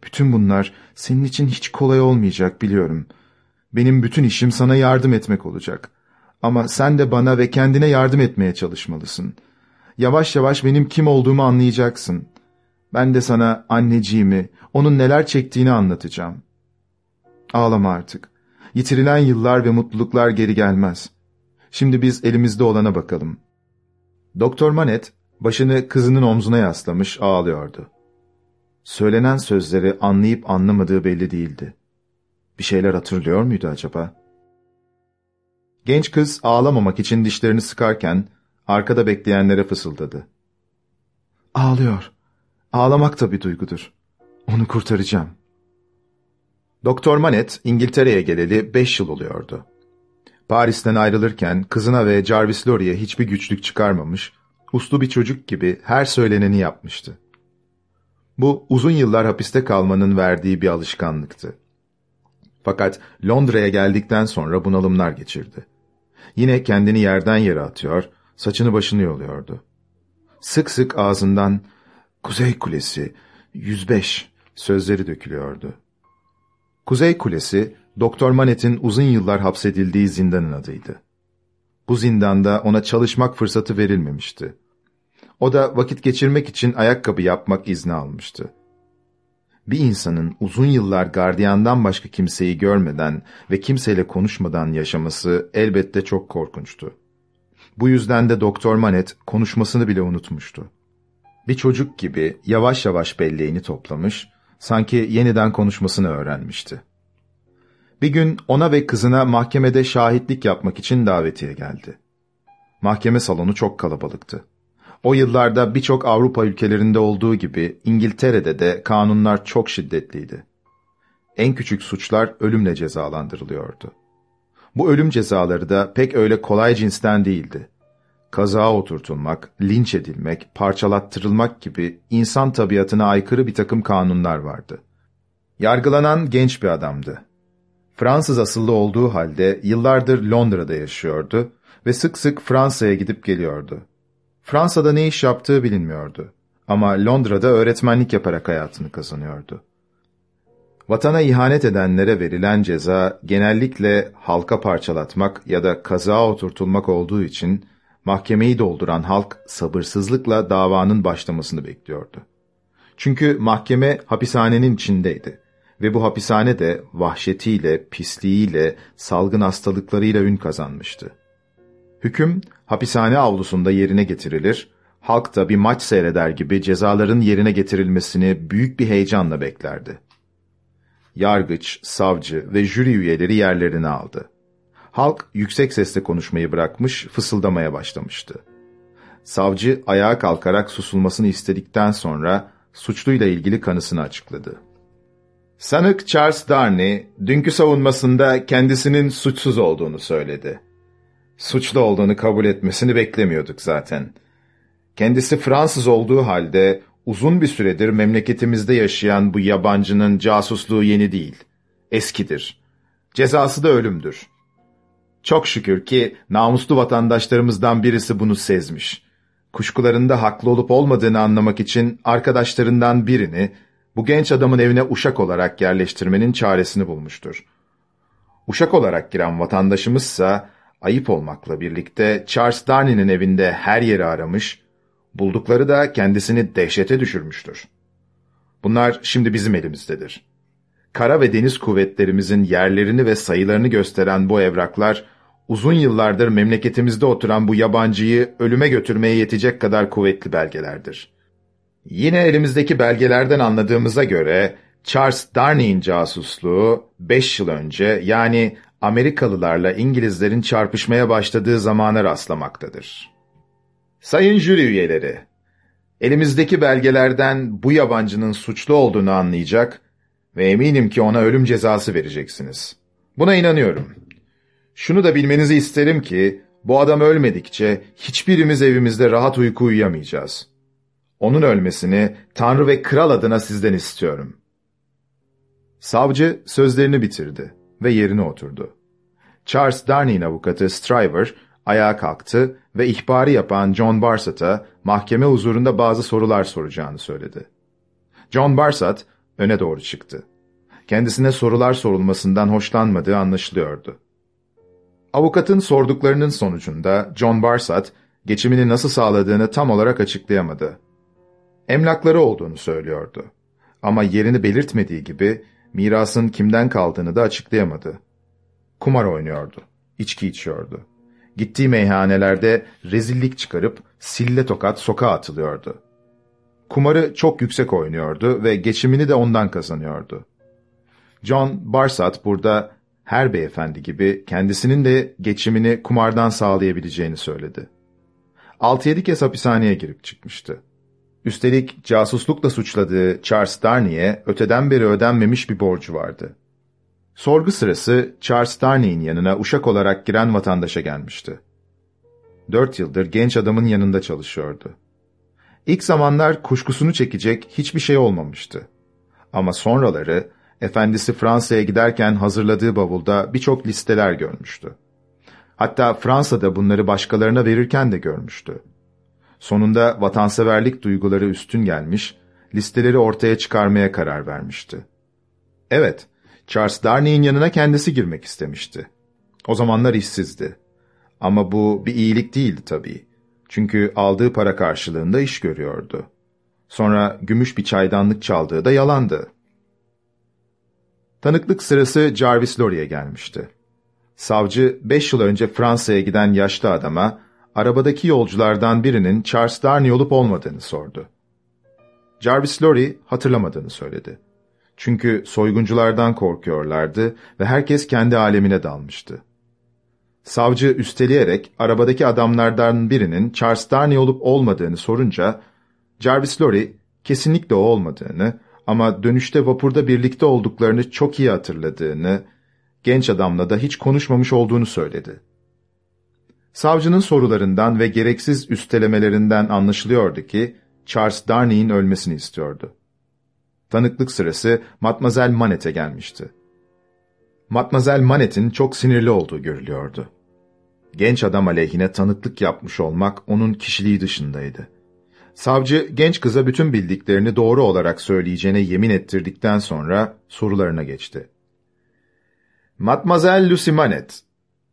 Bütün bunlar senin için hiç kolay olmayacak biliyorum. Benim bütün işim sana yardım etmek olacak. Ama sen de bana ve kendine yardım etmeye çalışmalısın. Yavaş yavaş benim kim olduğumu anlayacaksın. Ben de sana anneciğimi, onun neler çektiğini anlatacağım. Ağlama artık. Yitirilen yıllar ve mutluluklar geri gelmez. Şimdi biz elimizde olana bakalım. Doktor Manet başını kızının omzuna yaslamış ağlıyordu. Söylenen sözleri anlayıp anlamadığı belli değildi. Bir şeyler hatırlıyor muydu acaba? Genç kız ağlamamak için dişlerini sıkarken arkada bekleyenlere fısıldadı. Ağlıyor. Ağlamak da bir duygudur. Onu kurtaracağım. Doktor Manet İngiltere'ye geleli beş yıl oluyordu. Paris'ten ayrılırken kızına ve Jarvis Lorry'e hiçbir güçlük çıkarmamış, uslu bir çocuk gibi her söyleneni yapmıştı. Bu uzun yıllar hapiste kalmanın verdiği bir alışkanlıktı. Fakat Londra'ya geldikten sonra bunalımlar geçirdi. Yine kendini yerden yere atıyor, saçını başını yoluyordu. Sık sık ağzından Kuzey Kulesi, 105 sözleri dökülüyordu. Kuzey Kulesi, Doktor Manet'in uzun yıllar hapsedildiği zindanın adıydı. Bu zindanda ona çalışmak fırsatı verilmemişti. O da vakit geçirmek için ayakkabı yapmak izni almıştı. Bir insanın uzun yıllar gardiyandan başka kimseyi görmeden ve kimseyle konuşmadan yaşaması elbette çok korkunçtu. Bu yüzden de Doktor Manet konuşmasını bile unutmuştu. Bir çocuk gibi yavaş yavaş belleğini toplamış, sanki yeniden konuşmasını öğrenmişti. Bir gün ona ve kızına mahkemede şahitlik yapmak için davetiye geldi. Mahkeme salonu çok kalabalıktı. O yıllarda birçok Avrupa ülkelerinde olduğu gibi İngiltere'de de kanunlar çok şiddetliydi. En küçük suçlar ölümle cezalandırılıyordu. Bu ölüm cezaları da pek öyle kolay cinsten değildi. Kazağa oturtulmak, linç edilmek, parçalattırılmak gibi insan tabiatına aykırı bir takım kanunlar vardı. Yargılanan genç bir adamdı. Fransız asıllı olduğu halde yıllardır Londra'da yaşıyordu ve sık sık Fransa'ya gidip geliyordu. Fransa'da ne iş yaptığı bilinmiyordu. Ama Londra'da öğretmenlik yaparak hayatını kazanıyordu. Vatana ihanet edenlere verilen ceza genellikle halka parçalatmak ya da kazağa oturtulmak olduğu için mahkemeyi dolduran halk sabırsızlıkla davanın başlamasını bekliyordu. Çünkü mahkeme hapishanenin içindeydi ve bu hapishane de vahşetiyle, pisliğiyle, salgın hastalıklarıyla ün kazanmıştı. Hüküm hapishane avlusunda yerine getirilir, halk da bir maç seyreder gibi cezaların yerine getirilmesini büyük bir heyecanla beklerdi. Yargıç, savcı ve jüri üyeleri yerlerini aldı. Halk yüksek sesle konuşmayı bırakmış, fısıldamaya başlamıştı. Savcı ayağa kalkarak susulmasını istedikten sonra suçluyla ilgili kanısını açıkladı. Sanık Charles Darney, dünkü savunmasında kendisinin suçsuz olduğunu söyledi. Suçlu olduğunu kabul etmesini beklemiyorduk zaten. Kendisi Fransız olduğu halde uzun bir süredir memleketimizde yaşayan bu yabancının casusluğu yeni değil. Eskidir. Cezası da ölümdür. Çok şükür ki namuslu vatandaşlarımızdan birisi bunu sezmiş. Kuşkularında haklı olup olmadığını anlamak için arkadaşlarından birini, bu genç adamın evine uşak olarak yerleştirmenin çaresini bulmuştur. Uşak olarak giren vatandaşımızsa ayıp olmakla birlikte Charles Darnay'nin evinde her yeri aramış, buldukları da kendisini dehşete düşürmüştür. Bunlar şimdi bizim elimizdedir. Kara ve deniz kuvvetlerimizin yerlerini ve sayılarını gösteren bu evraklar, uzun yıllardır memleketimizde oturan bu yabancıyı ölüme götürmeye yetecek kadar kuvvetli belgelerdir. Yine elimizdeki belgelerden anladığımıza göre, Charles Darnay'in casusluğu 5 yıl önce yani Amerikalılarla İngilizlerin çarpışmaya başladığı zamana rastlamaktadır. Sayın jüri üyeleri, elimizdeki belgelerden bu yabancının suçlu olduğunu anlayacak ve eminim ki ona ölüm cezası vereceksiniz. Buna inanıyorum. Şunu da bilmenizi isterim ki, bu adam ölmedikçe hiçbirimiz evimizde rahat uyku uyuyamayacağız. Onun ölmesini Tanrı ve Kral adına sizden istiyorum. Savcı sözlerini bitirdi ve yerine oturdu. Charles Darnay'in avukatı Stryver ayağa kalktı ve ihbarı yapan John Barsat'a mahkeme huzurunda bazı sorular soracağını söyledi. John Barsat öne doğru çıktı. Kendisine sorular sorulmasından hoşlanmadığı anlaşılıyordu. Avukatın sorduklarının sonucunda John Barsat, geçimini nasıl sağladığını tam olarak açıklayamadı. Emlakları olduğunu söylüyordu. Ama yerini belirtmediği gibi mirasın kimden kaldığını da açıklayamadı. Kumar oynuyordu, içki içiyordu. Gittiği meyhanelerde rezillik çıkarıp sille tokat sokağa atılıyordu. Kumarı çok yüksek oynuyordu ve geçimini de ondan kazanıyordu. John Barsat burada her beyefendi gibi kendisinin de geçimini kumardan sağlayabileceğini söyledi. 6-7 kez hapishaneye girip çıkmıştı. Üstelik casuslukla suçladığı Charles Darnay'e öteden beri ödenmemiş bir borcu vardı. Sorgu sırası Charles Darnay'in yanına uşak olarak giren vatandaşa gelmişti. Dört yıldır genç adamın yanında çalışıyordu. İlk zamanlar kuşkusunu çekecek hiçbir şey olmamıştı. Ama sonraları efendisi Fransa'ya giderken hazırladığı bavulda birçok listeler görmüştü. Hatta Fransa'da bunları başkalarına verirken de görmüştü. Sonunda vatanseverlik duyguları üstün gelmiş, listeleri ortaya çıkarmaya karar vermişti. Evet, Charles Darnay'in yanına kendisi girmek istemişti. O zamanlar işsizdi. Ama bu bir iyilik değildi tabii. Çünkü aldığı para karşılığında iş görüyordu. Sonra gümüş bir çaydanlık çaldığı da yalandı. Tanıklık sırası Jarvis Lorry'e gelmişti. Savcı, beş yıl önce Fransa'ya giden yaşlı adama, arabadaki yolculardan birinin Charles Darnay olup olmadığını sordu. Jarvis Lorry hatırlamadığını söyledi. Çünkü soygunculardan korkuyorlardı ve herkes kendi alemine dalmıştı. Savcı üsteleyerek arabadaki adamlardan birinin Charles Darnay olup olmadığını sorunca, Jarvis Lorry kesinlikle o olmadığını ama dönüşte vapurda birlikte olduklarını çok iyi hatırladığını, genç adamla da hiç konuşmamış olduğunu söyledi. Savcının sorularından ve gereksiz üstelemelerinden anlaşılıyordu ki, Charles Darnay'in ölmesini istiyordu. Tanıklık sırası Matmazel Manet'e gelmişti. Matmazel Manet'in çok sinirli olduğu görülüyordu. Genç adam aleyhine tanıklık yapmış olmak onun kişiliği dışındaydı. Savcı genç kıza bütün bildiklerini doğru olarak söyleyeceğine yemin ettirdikten sonra sorularına geçti. Matmazel Lucy Manet,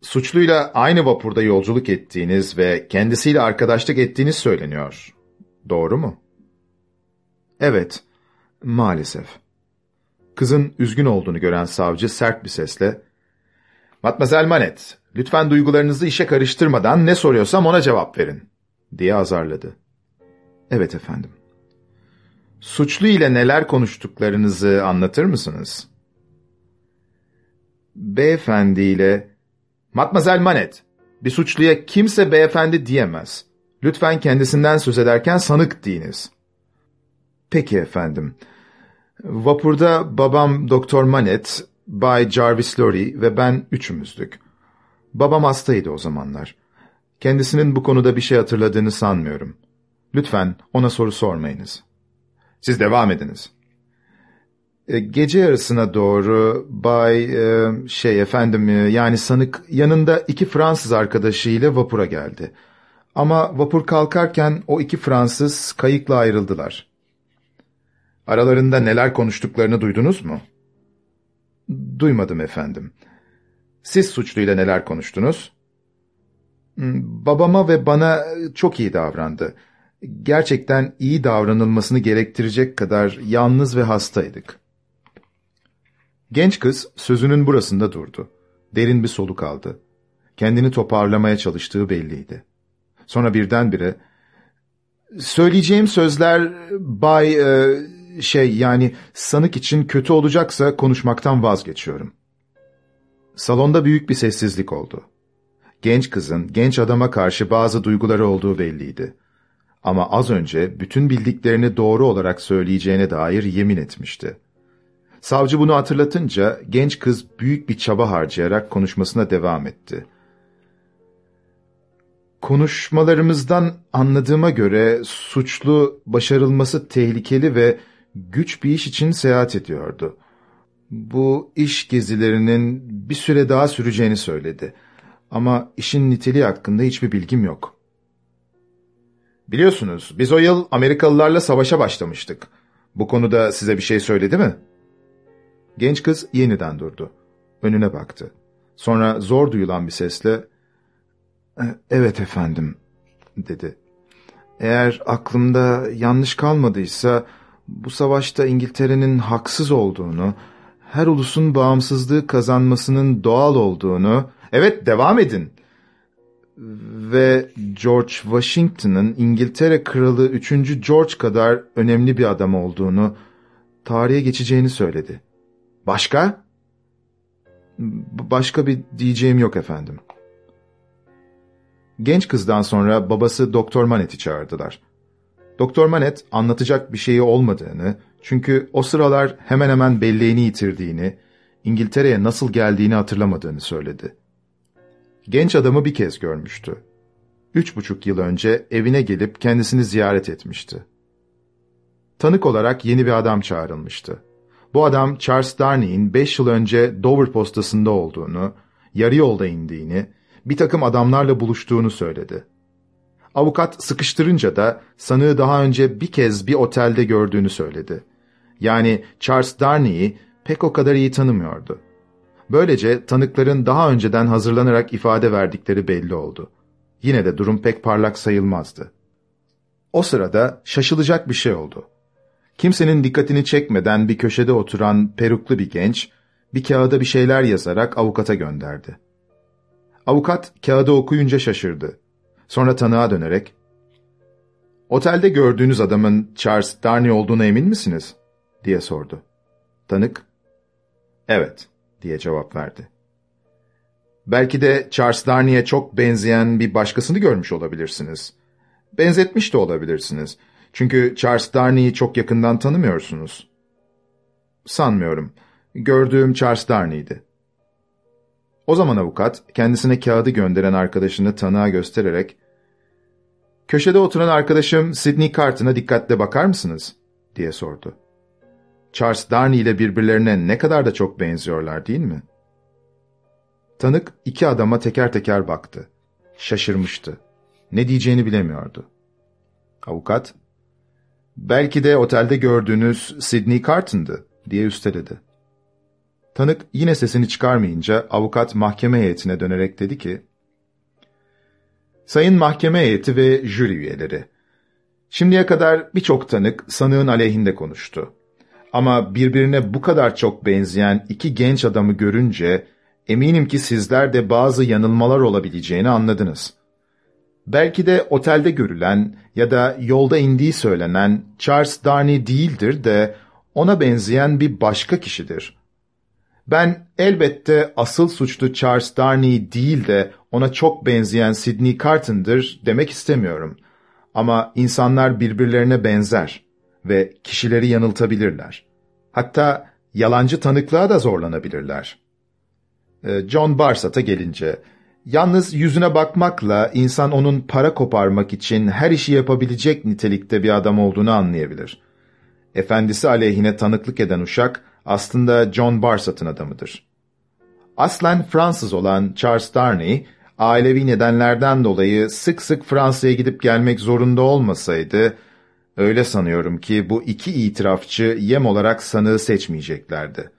suçluyla aynı vapurda yolculuk ettiğiniz ve kendisiyle arkadaşlık ettiğiniz söyleniyor. Doğru mu? Evet, maalesef. Kızın üzgün olduğunu gören savcı sert bir sesle, ''Matmazel Manet, lütfen duygularınızı işe karıştırmadan ne soruyorsam ona cevap verin.'' diye azarladı. ''Evet efendim.'' ''Suçlu ile neler konuştuklarınızı anlatır mısınız?'' ''Beyefendiyle...'' ''Matmazel Manet, bir suçluya kimse beyefendi diyemez. Lütfen kendisinden söz ederken sanık deyiniz.'' ''Peki efendim.'' Vapurda babam Doktor Manet, Bay Jarvis Lorry ve ben üçümüzdük. Babam hastaydı o zamanlar. Kendisinin bu konuda bir şey hatırladığını sanmıyorum. Lütfen ona soru sormayınız. Siz devam ediniz. E, gece yarısına doğru Bay e, şey efendim e, yani sanık yanında iki Fransız arkadaşıyla vapura geldi. Ama vapur kalkarken o iki Fransız kayıkla ayrıldılar. Aralarında neler konuştuklarını duydunuz mu? Duymadım efendim. Siz suçluyla neler konuştunuz? Hmm, babama ve bana çok iyi davrandı. Gerçekten iyi davranılmasını gerektirecek kadar yalnız ve hastaydık. Genç kız sözünün burasında durdu. Derin bir soluk aldı. Kendini toparlamaya çalıştığı belliydi. Sonra birdenbire Söyleyeceğim sözler bay e, şey yani sanık için kötü olacaksa konuşmaktan vazgeçiyorum. Salonda büyük bir sessizlik oldu. Genç kızın genç adama karşı bazı duyguları olduğu belliydi. Ama az önce bütün bildiklerini doğru olarak söyleyeceğine dair yemin etmişti. Savcı bunu hatırlatınca genç kız büyük bir çaba harcayarak konuşmasına devam etti. Konuşmalarımızdan anladığıma göre suçlu başarılması tehlikeli ve güç bir iş için seyahat ediyordu. Bu iş gezilerinin bir süre daha süreceğini söyledi. Ama işin niteliği hakkında hiçbir bilgim yok. Biliyorsunuz biz o yıl Amerikalılarla savaşa başlamıştık. Bu konuda size bir şey söyledi mi? Genç kız yeniden durdu. Önüne baktı. Sonra zor duyulan bir sesle e, ''Evet efendim'' dedi. ''Eğer aklımda yanlış kalmadıysa bu savaşta İngiltere'nin haksız olduğunu, her ulusun bağımsızlığı kazanmasının doğal olduğunu... Evet, devam edin. Ve George Washington'ın İngiltere Kralı 3. George kadar önemli bir adam olduğunu, tarihe geçeceğini söyledi. Başka? Başka bir diyeceğim yok efendim. Genç kızdan sonra babası Doktor Manet'i çağırdılar. Doktor Manet anlatacak bir şeyi olmadığını, çünkü o sıralar hemen hemen belleğini yitirdiğini, İngiltere'ye nasıl geldiğini hatırlamadığını söyledi. Genç adamı bir kez görmüştü. Üç buçuk yıl önce evine gelip kendisini ziyaret etmişti. Tanık olarak yeni bir adam çağrılmıştı. Bu adam Charles Darnay'in beş yıl önce Dover postasında olduğunu, yarı yolda indiğini, bir takım adamlarla buluştuğunu söyledi. Avukat sıkıştırınca da sanığı daha önce bir kez bir otelde gördüğünü söyledi. Yani Charles Darnay'i pek o kadar iyi tanımıyordu. Böylece tanıkların daha önceden hazırlanarak ifade verdikleri belli oldu. Yine de durum pek parlak sayılmazdı. O sırada şaşılacak bir şey oldu. Kimsenin dikkatini çekmeden bir köşede oturan peruklu bir genç, bir kağıda bir şeyler yazarak avukata gönderdi. Avukat kağıdı okuyunca şaşırdı. Sonra tanığa dönerek, ''Otelde gördüğünüz adamın Charles Darnay olduğuna emin misiniz?'' diye sordu. Tanık, ''Evet.'' diye cevap verdi. ''Belki de Charles Darnay'e çok benzeyen bir başkasını görmüş olabilirsiniz. Benzetmiş de olabilirsiniz. Çünkü Charles Darnay'i çok yakından tanımıyorsunuz.'' ''Sanmıyorum. Gördüğüm Charles Darnay'di.'' O zaman avukat kendisine kağıdı gönderen arkadaşını tanığa göstererek ''Köşede oturan arkadaşım Sidney Carton'a dikkatle bakar mısınız?'' diye sordu. Charles Darnay ile birbirlerine ne kadar da çok benziyorlar değil mi? Tanık iki adama teker teker baktı. Şaşırmıştı. Ne diyeceğini bilemiyordu. Avukat, ''Belki de otelde gördüğünüz Sidney Carton'dı.'' diye üsteledi. Tanık yine sesini çıkarmayınca avukat mahkeme heyetine dönerek dedi ki, Sayın mahkeme heyeti ve jüri üyeleri, şimdiye kadar birçok tanık sanığın aleyhinde konuştu. Ama birbirine bu kadar çok benzeyen iki genç adamı görünce eminim ki sizler de bazı yanılmalar olabileceğini anladınız. Belki de otelde görülen ya da yolda indiği söylenen Charles Darnay değildir de ona benzeyen bir başka kişidir.'' Ben elbette asıl suçlu Charles Darnay değil de ona çok benzeyen Sidney Carton'dır demek istemiyorum. Ama insanlar birbirlerine benzer ve kişileri yanıltabilirler. Hatta yalancı tanıklığa da zorlanabilirler. Ee, John Barsat'a gelince, yalnız yüzüne bakmakla insan onun para koparmak için her işi yapabilecek nitelikte bir adam olduğunu anlayabilir. Efendisi aleyhine tanıklık eden uşak, aslında John Barsat'ın adamıdır. Aslen Fransız olan Charles Darnay, ailevi nedenlerden dolayı sık sık Fransa'ya gidip gelmek zorunda olmasaydı, Öyle sanıyorum ki bu iki itirafçı yem olarak sanığı seçmeyeceklerdi.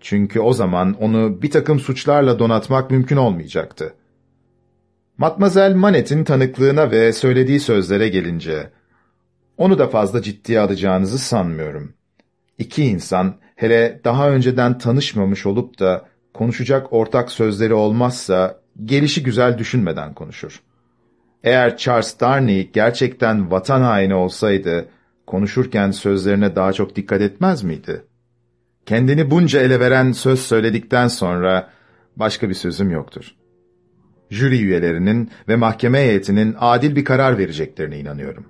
Çünkü o zaman onu bir takım suçlarla donatmak mümkün olmayacaktı. Matmazel Manet'in tanıklığına ve söylediği sözlere gelince, onu da fazla ciddiye alacağınızı sanmıyorum. İki insan, hele daha önceden tanışmamış olup da konuşacak ortak sözleri olmazsa, gelişi güzel düşünmeden konuşur. Eğer Charles Darnley gerçekten vatan haini olsaydı, konuşurken sözlerine daha çok dikkat etmez miydi? Kendini bunca ele veren söz söyledikten sonra başka bir sözüm yoktur. Jüri üyelerinin ve mahkeme heyetinin adil bir karar vereceklerine inanıyorum.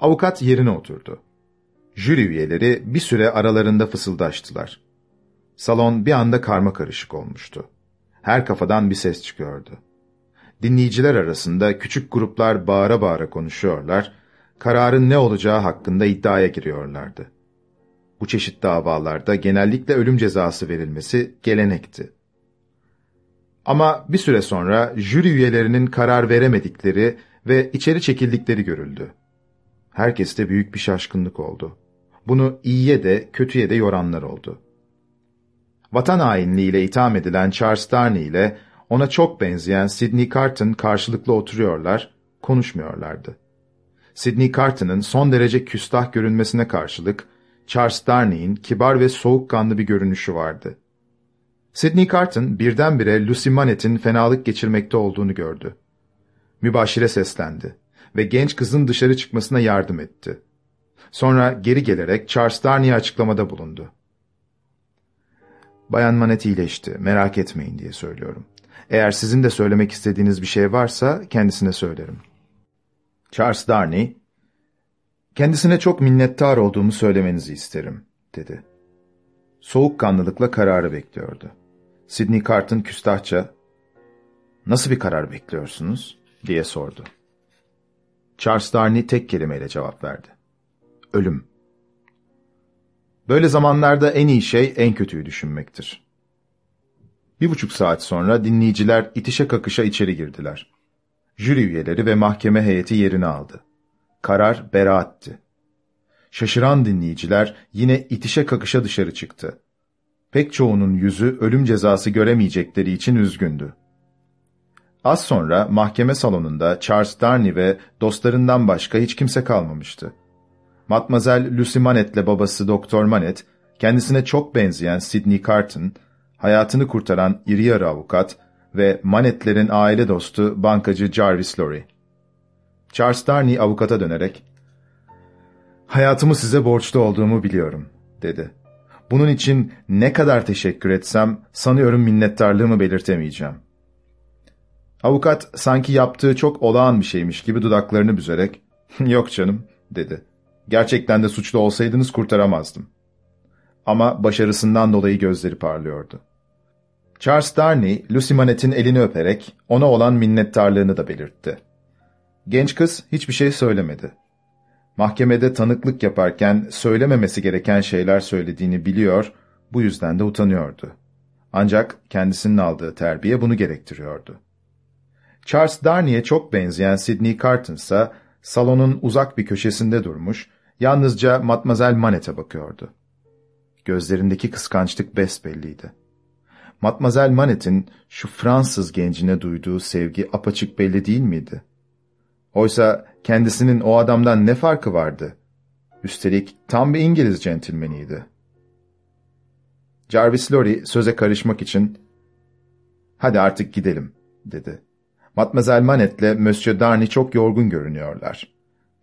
Avukat yerine oturdu. Jüri üyeleri bir süre aralarında fısıldaştılar. Salon bir anda karma karışık olmuştu. Her kafadan bir ses çıkıyordu. Dinleyiciler arasında küçük gruplar bağıra bağıra konuşuyorlar, kararın ne olacağı hakkında iddiaya giriyorlardı. Bu çeşit davalarda genellikle ölüm cezası verilmesi gelenekti. Ama bir süre sonra jüri üyelerinin karar veremedikleri ve içeri çekildikleri görüldü. Herkeste büyük bir şaşkınlık oldu. Bunu iyiye de kötüye de yoranlar oldu. Vatan hainliğiyle itham edilen Charles Darnley ile ona çok benzeyen Sidney Carton karşılıklı oturuyorlar, konuşmuyorlardı. Sidney Carton'ın son derece küstah görünmesine karşılık, Charles Darnay'in kibar ve soğukkanlı bir görünüşü vardı. Sidney Carton birdenbire Lucy Manette'in fenalık geçirmekte olduğunu gördü. Mübaşire seslendi ve genç kızın dışarı çıkmasına yardım etti. Sonra geri gelerek Charles Darnay'e açıklamada bulundu. Bayan Manet iyileşti, merak etmeyin diye söylüyorum. Eğer sizin de söylemek istediğiniz bir şey varsa kendisine söylerim. Charles Darnay, kendisine çok minnettar olduğumu söylemenizi isterim, dedi. Soğukkanlılıkla kararı bekliyordu. Sidney Carton küstahça, ''Nasıl bir karar bekliyorsunuz?'' diye sordu. Charles Darnay tek kelimeyle cevap verdi. ''Ölüm.'' Böyle zamanlarda en iyi şey en kötüyü düşünmektir. Bir buçuk saat sonra dinleyiciler itişe kakışa içeri girdiler. Jüri üyeleri ve mahkeme heyeti yerini aldı. Karar beraatti. Şaşıran dinleyiciler yine itişe kakışa dışarı çıktı. Pek çoğunun yüzü ölüm cezası göremeyecekleri için üzgündü. Az sonra mahkeme salonunda Charles Darnley ve dostlarından başka hiç kimse kalmamıştı. Matmazel Lucy Manet'le babası Doktor Manet, kendisine çok benzeyen Sidney Carton, hayatını kurtaran iri yarı avukat ve Manet'lerin aile dostu bankacı Jarvis Lorry. Charles Darney avukata dönerek, ''Hayatımı size borçlu olduğumu biliyorum.'' dedi. ''Bunun için ne kadar teşekkür etsem sanıyorum minnettarlığımı belirtemeyeceğim.'' Avukat sanki yaptığı çok olağan bir şeymiş gibi dudaklarını büzerek, ''Yok canım.'' dedi. ''Gerçekten de suçlu olsaydınız kurtaramazdım.'' Ama başarısından dolayı gözleri parlıyordu. Charles Darnay, Lucy Manette'in elini öperek ona olan minnettarlığını da belirtti. Genç kız hiçbir şey söylemedi. Mahkemede tanıklık yaparken söylememesi gereken şeyler söylediğini biliyor, bu yüzden de utanıyordu. Ancak kendisinin aldığı terbiye bunu gerektiriyordu. Charles Darnay'e çok benzeyen Sidney Carton ise salonun uzak bir köşesinde durmuş, yalnızca Matmazel Manet'e bakıyordu. Gözlerindeki kıskançlık besbelliydi. Matmazel Manet'in şu Fransız gencine duyduğu sevgi apaçık belli değil miydi? Oysa kendisinin o adamdan ne farkı vardı? Üstelik tam bir İngiliz centilmeniydi. Jarvis Lorry söze karışmak için ''Hadi artık gidelim.'' dedi. Matmazel Manet'le Monsieur Darny çok yorgun görünüyorlar.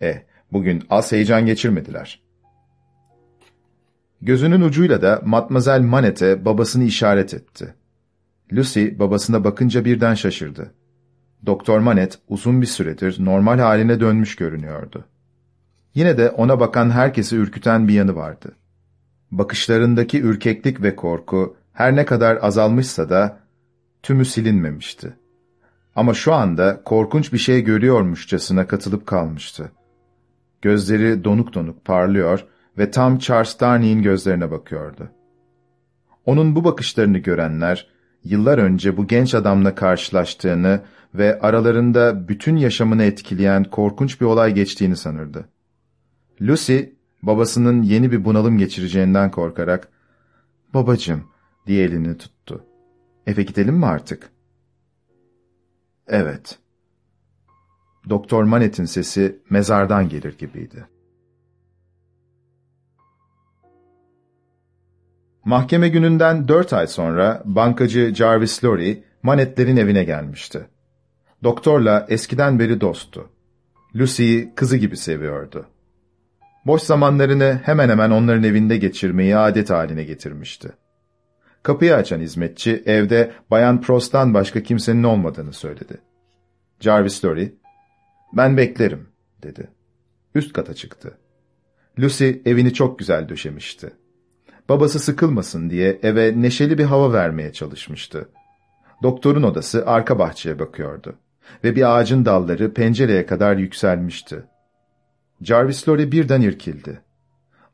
Eh, bugün az heyecan geçirmediler. Gözünün ucuyla da Matmazel Manet'e babasını işaret etti. Lucy babasına bakınca birden şaşırdı. Doktor Manet uzun bir süredir normal haline dönmüş görünüyordu. Yine de ona bakan herkesi ürküten bir yanı vardı. Bakışlarındaki ürkeklik ve korku her ne kadar azalmışsa da tümü silinmemişti. Ama şu anda korkunç bir şey görüyormuşçasına katılıp kalmıştı. Gözleri donuk donuk parlıyor ve tam Charles Darnay'in gözlerine bakıyordu. Onun bu bakışlarını görenler, yıllar önce bu genç adamla karşılaştığını ve aralarında bütün yaşamını etkileyen korkunç bir olay geçtiğini sanırdı. Lucy, babasının yeni bir bunalım geçireceğinden korkarak, ''Babacığım'' diye elini tuttu. ''Eve gidelim mi artık?'' ''Evet.'' Doktor Manet'in sesi mezardan gelir gibiydi. Mahkeme gününden dört ay sonra bankacı Jarvis Lorry, Manetlerin evine gelmişti. Doktorla eskiden beri dosttu. Lucy'yi kızı gibi seviyordu. Boş zamanlarını hemen hemen onların evinde geçirmeyi adet haline getirmişti. Kapıyı açan hizmetçi evde Bayan Prost'tan başka kimsenin olmadığını söyledi. Jarvis Lorry, ''Ben beklerim.'' dedi. Üst kata çıktı. Lucy evini çok güzel döşemişti. Babası sıkılmasın diye eve neşeli bir hava vermeye çalışmıştı. Doktorun odası arka bahçeye bakıyordu ve bir ağacın dalları pencereye kadar yükselmişti. Jarvis Lorry birden irkildi.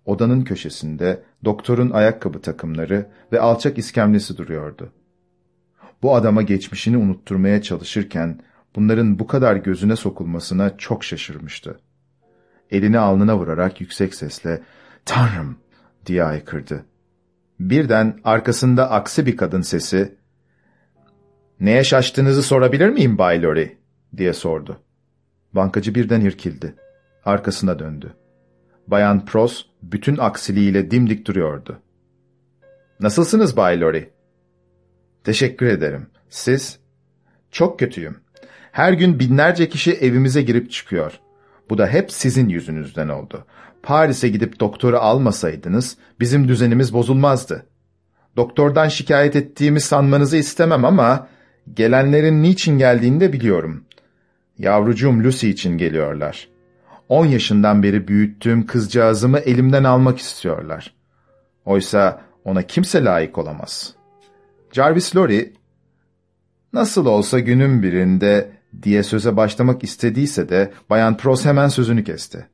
Odanın köşesinde doktorun ayakkabı takımları ve alçak iskemlesi duruyordu. Bu adama geçmişini unutturmaya çalışırken bunların bu kadar gözüne sokulmasına çok şaşırmıştı. Elini alnına vurarak yüksek sesle ''Tanrım!'' Diye aykırdı. Birden arkasında aksi bir kadın sesi ''Neye şaştığınızı sorabilir miyim Bay Lorry?'' diye sordu. Bankacı birden irkildi. Arkasına döndü. Bayan Pros bütün aksiliğiyle dimdik duruyordu. ''Nasılsınız Bay Lorry?'' ''Teşekkür ederim. Siz?'' ''Çok kötüyüm. Her gün binlerce kişi evimize girip çıkıyor. Bu da hep sizin yüzünüzden oldu. Paris'e gidip doktoru almasaydınız bizim düzenimiz bozulmazdı. Doktordan şikayet ettiğimi sanmanızı istemem ama gelenlerin niçin geldiğini de biliyorum. Yavrucuğum Lucy için geliyorlar. On yaşından beri büyüttüğüm kızcağızımı elimden almak istiyorlar. Oysa ona kimse layık olamaz. Jarvis Lorry, nasıl olsa günün birinde diye söze başlamak istediyse de Bayan Pros hemen sözünü kesti.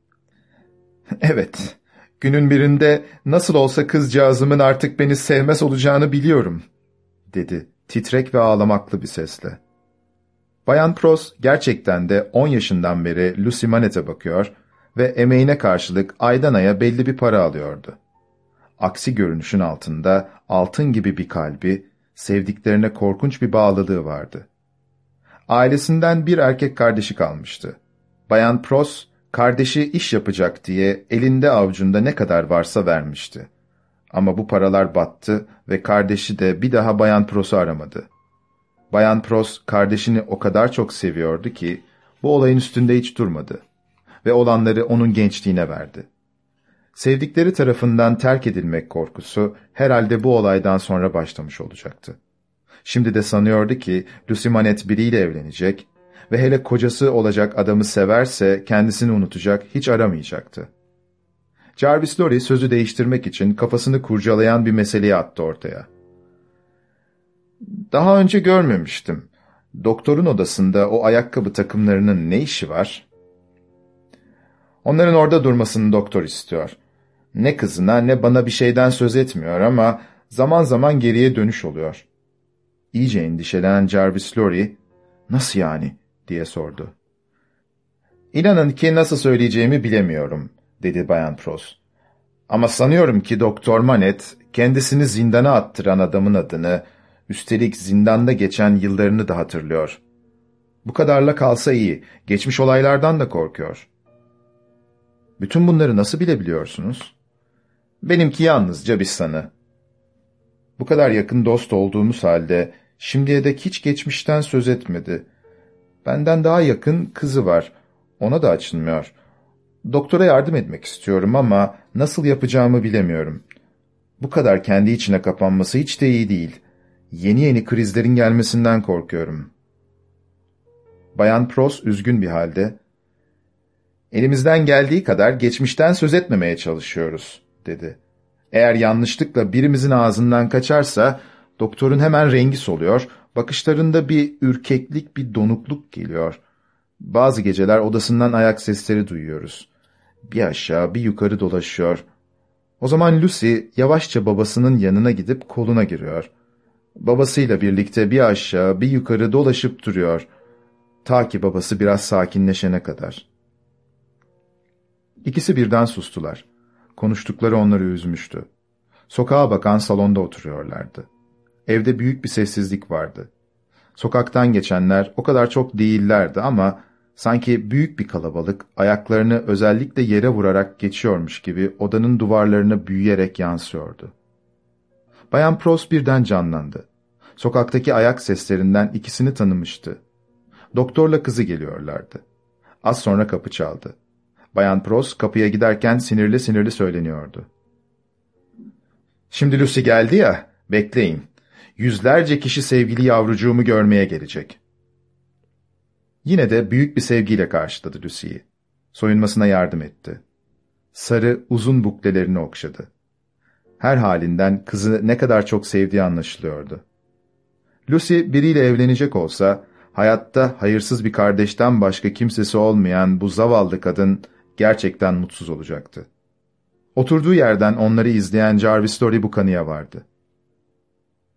Evet, günün birinde nasıl olsa kızcağızımın artık beni sevmez olacağını biliyorum, dedi titrek ve ağlamaklı bir sesle. Bayan Pros gerçekten de on yaşından beri Lucy Manet'e bakıyor ve emeğine karşılık aydan aya belli bir para alıyordu. Aksi görünüşün altında altın gibi bir kalbi, sevdiklerine korkunç bir bağlılığı vardı. Ailesinden bir erkek kardeşi kalmıştı. Bayan Pros, kardeşi iş yapacak diye elinde avucunda ne kadar varsa vermişti. Ama bu paralar battı ve kardeşi de bir daha Bayan Pros'u aramadı. Bayan Pros kardeşini o kadar çok seviyordu ki bu olayın üstünde hiç durmadı ve olanları onun gençliğine verdi. Sevdikleri tarafından terk edilmek korkusu herhalde bu olaydan sonra başlamış olacaktı. Şimdi de sanıyordu ki Lucy Manet biriyle evlenecek ve hele kocası olacak adamı severse kendisini unutacak, hiç aramayacaktı. Jarvis Lorry sözü değiştirmek için kafasını kurcalayan bir meseleyi attı ortaya. Daha önce görmemiştim. Doktorun odasında o ayakkabı takımlarının ne işi var? Onların orada durmasını doktor istiyor. Ne kızına ne bana bir şeyden söz etmiyor ama zaman zaman geriye dönüş oluyor. İyice endişelenen Jarvis Lorry, ''Nasıl yani?'' Diye sordu. ''İnanın ki nasıl söyleyeceğimi bilemiyorum.'' dedi Bayan Pross. ''Ama sanıyorum ki Doktor Manet, kendisini zindana attıran adamın adını, üstelik zindanda geçen yıllarını da hatırlıyor. Bu kadarla kalsa iyi, geçmiş olaylardan da korkuyor.'' Bütün bunları nasıl bilebiliyorsunuz? Benimki yalnızca bir sanı. Bu kadar yakın dost olduğumuz halde şimdiye dek hiç geçmişten söz etmedi. Benden daha yakın kızı var. Ona da açılmıyor. Doktora yardım etmek istiyorum ama nasıl yapacağımı bilemiyorum. Bu kadar kendi içine kapanması hiç de iyi değil. Yeni yeni krizlerin gelmesinden korkuyorum. Bayan Pros üzgün bir halde, Elimizden geldiği kadar geçmişten söz etmemeye çalışıyoruz, dedi. Eğer yanlışlıkla birimizin ağzından kaçarsa, doktorun hemen rengi soluyor, bakışlarında bir ürkeklik, bir donukluk geliyor. Bazı geceler odasından ayak sesleri duyuyoruz. Bir aşağı, bir yukarı dolaşıyor. O zaman Lucy yavaşça babasının yanına gidip koluna giriyor. Babasıyla birlikte bir aşağı, bir yukarı dolaşıp duruyor. Ta ki babası biraz sakinleşene kadar.'' İkisi birden sustular. Konuştukları onları üzmüştü. Sokağa bakan salonda oturuyorlardı. Evde büyük bir sessizlik vardı. Sokaktan geçenler o kadar çok değillerdi ama sanki büyük bir kalabalık ayaklarını özellikle yere vurarak geçiyormuş gibi odanın duvarlarına büyüyerek yansıyordu. Bayan Prost birden canlandı. Sokaktaki ayak seslerinden ikisini tanımıştı. Doktorla kızı geliyorlardı. Az sonra kapı çaldı. Bayan Prost kapıya giderken sinirli sinirli söyleniyordu. Şimdi Lucy geldi ya, bekleyin. Yüzlerce kişi sevgili yavrucuğumu görmeye gelecek. Yine de büyük bir sevgiyle karşıladı Lucy'yi. Soyunmasına yardım etti. Sarı, uzun buklelerini okşadı. Her halinden kızı ne kadar çok sevdiği anlaşılıyordu. Lucy biriyle evlenecek olsa, hayatta hayırsız bir kardeşten başka kimsesi olmayan bu zavallı kadın gerçekten mutsuz olacaktı. Oturduğu yerden onları izleyen Jarvis Lorry bu kanıya vardı.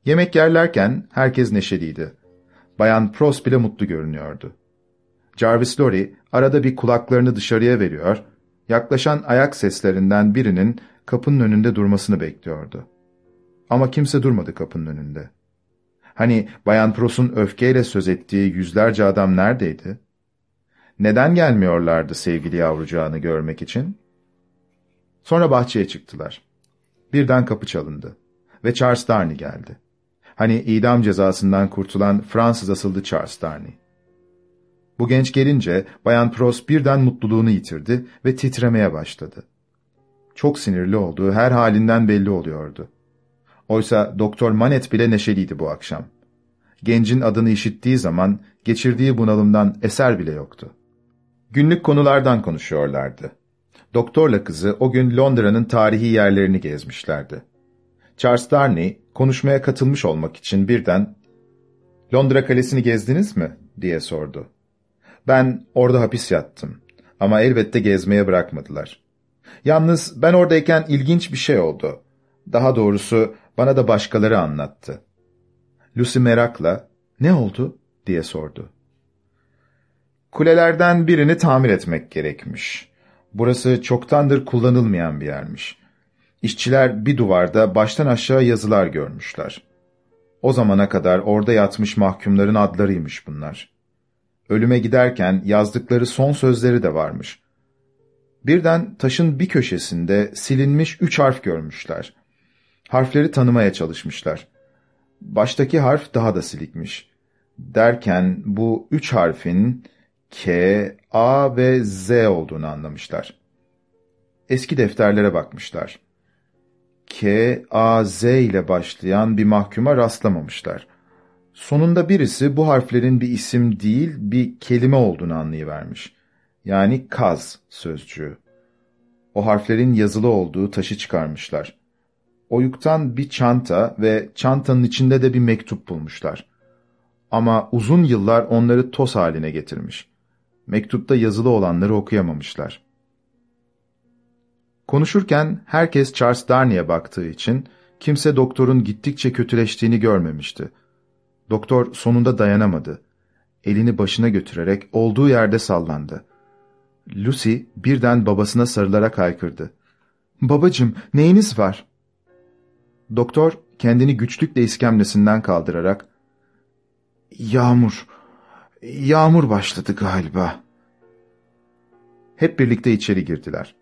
Yemek yerlerken herkes neşeliydi. Bayan Pross bile mutlu görünüyordu. Jarvis Lorry arada bir kulaklarını dışarıya veriyor, yaklaşan ayak seslerinden birinin kapının önünde durmasını bekliyordu. Ama kimse durmadı kapının önünde. Hani Bayan Pross'un öfkeyle söz ettiği yüzlerce adam neredeydi? Neden gelmiyorlardı sevgili yavrucağını görmek için? Sonra bahçeye çıktılar. Birden kapı çalındı ve Charles Darnay geldi. Hani idam cezasından kurtulan Fransız asıldı Charles Darnay. Bu genç gelince Bayan Prost birden mutluluğunu yitirdi ve titremeye başladı. Çok sinirli olduğu her halinden belli oluyordu. Oysa Doktor Manet bile neşeliydi bu akşam. Gencin adını işittiği zaman geçirdiği bunalımdan eser bile yoktu. Günlük konulardan konuşuyorlardı. Doktorla kızı o gün Londra'nın tarihi yerlerini gezmişlerdi. Charles Darnay konuşmaya katılmış olmak için birden ''Londra Kalesi'ni gezdiniz mi?'' diye sordu. ''Ben orada hapis yattım ama elbette gezmeye bırakmadılar. Yalnız ben oradayken ilginç bir şey oldu. Daha doğrusu bana da başkaları anlattı. Lucy merakla, ne oldu diye sordu. Kulelerden birini tamir etmek gerekmiş. Burası çoktandır kullanılmayan bir yermiş. İşçiler bir duvarda baştan aşağı yazılar görmüşler. O zamana kadar orada yatmış mahkumların adlarıymış bunlar. Ölüme giderken yazdıkları son sözleri de varmış. Birden taşın bir köşesinde silinmiş üç harf görmüşler. Harfleri tanımaya çalışmışlar. Baştaki harf daha da silikmiş. Derken bu üç harfin K, A ve Z olduğunu anlamışlar. Eski defterlere bakmışlar. K, A, Z ile başlayan bir mahkuma rastlamamışlar. Sonunda birisi bu harflerin bir isim değil bir kelime olduğunu anlayıvermiş. Yani kaz sözcüğü. O harflerin yazılı olduğu taşı çıkarmışlar. Oyuktan bir çanta ve çantanın içinde de bir mektup bulmuşlar. Ama uzun yıllar onları toz haline getirmiş. Mektupta yazılı olanları okuyamamışlar. Konuşurken herkes Charles Darnay'e baktığı için kimse doktorun gittikçe kötüleştiğini görmemişti. Doktor sonunda dayanamadı. Elini başına götürerek olduğu yerde sallandı. Lucy birden babasına sarılarak haykırdı. ''Babacım, neyiniz var?'' Doktor kendini güçlükle iskemlesinden kaldırarak ''Yağmur, yağmur başladı galiba.'' Hep birlikte içeri girdiler.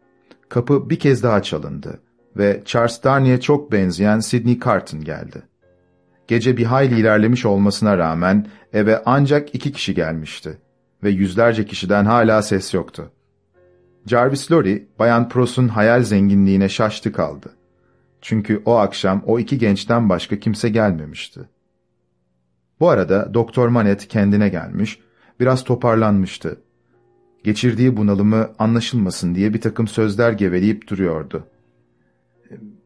Kapı bir kez daha çalındı ve Charles Darnay'e çok benzeyen Sidney Carton geldi. Gece bir hayli ilerlemiş olmasına rağmen eve ancak iki kişi gelmişti ve yüzlerce kişiden hala ses yoktu. Jarvis Lorry, Bayan Prost'un hayal zenginliğine şaştı kaldı. Çünkü o akşam o iki gençten başka kimse gelmemişti. Bu arada Doktor Manet kendine gelmiş, biraz toparlanmıştı. Geçirdiği bunalımı anlaşılmasın diye bir takım sözler geveleyip duruyordu.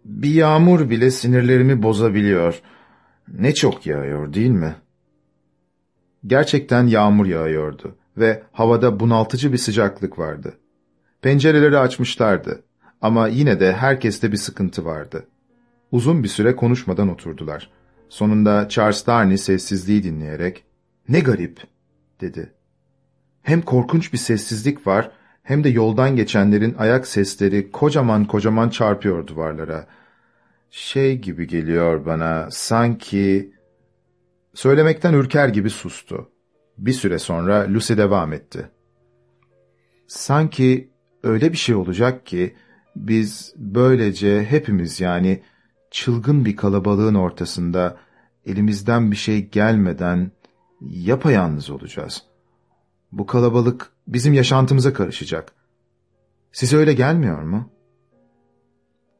Bir yağmur bile sinirlerimi bozabiliyor. Ne çok yağıyor değil mi? Gerçekten yağmur yağıyordu ve havada bunaltıcı bir sıcaklık vardı. Pencereleri açmışlardı ama yine de herkeste bir sıkıntı vardı. Uzun bir süre konuşmadan oturdular. Sonunda Charles Darnay sessizliği dinleyerek ''Ne garip'' dedi. Hem korkunç bir sessizlik var hem de yoldan geçenlerin ayak sesleri kocaman kocaman çarpıyor duvarlara. Şey gibi geliyor bana, sanki... Söylemekten ürker gibi sustu. Bir süre sonra Lucy devam etti. Sanki öyle bir şey olacak ki, biz böylece hepimiz yani çılgın bir kalabalığın ortasında elimizden bir şey gelmeden yapayalnız olacağız. Bu kalabalık bizim yaşantımıza karışacak. Size öyle gelmiyor mu?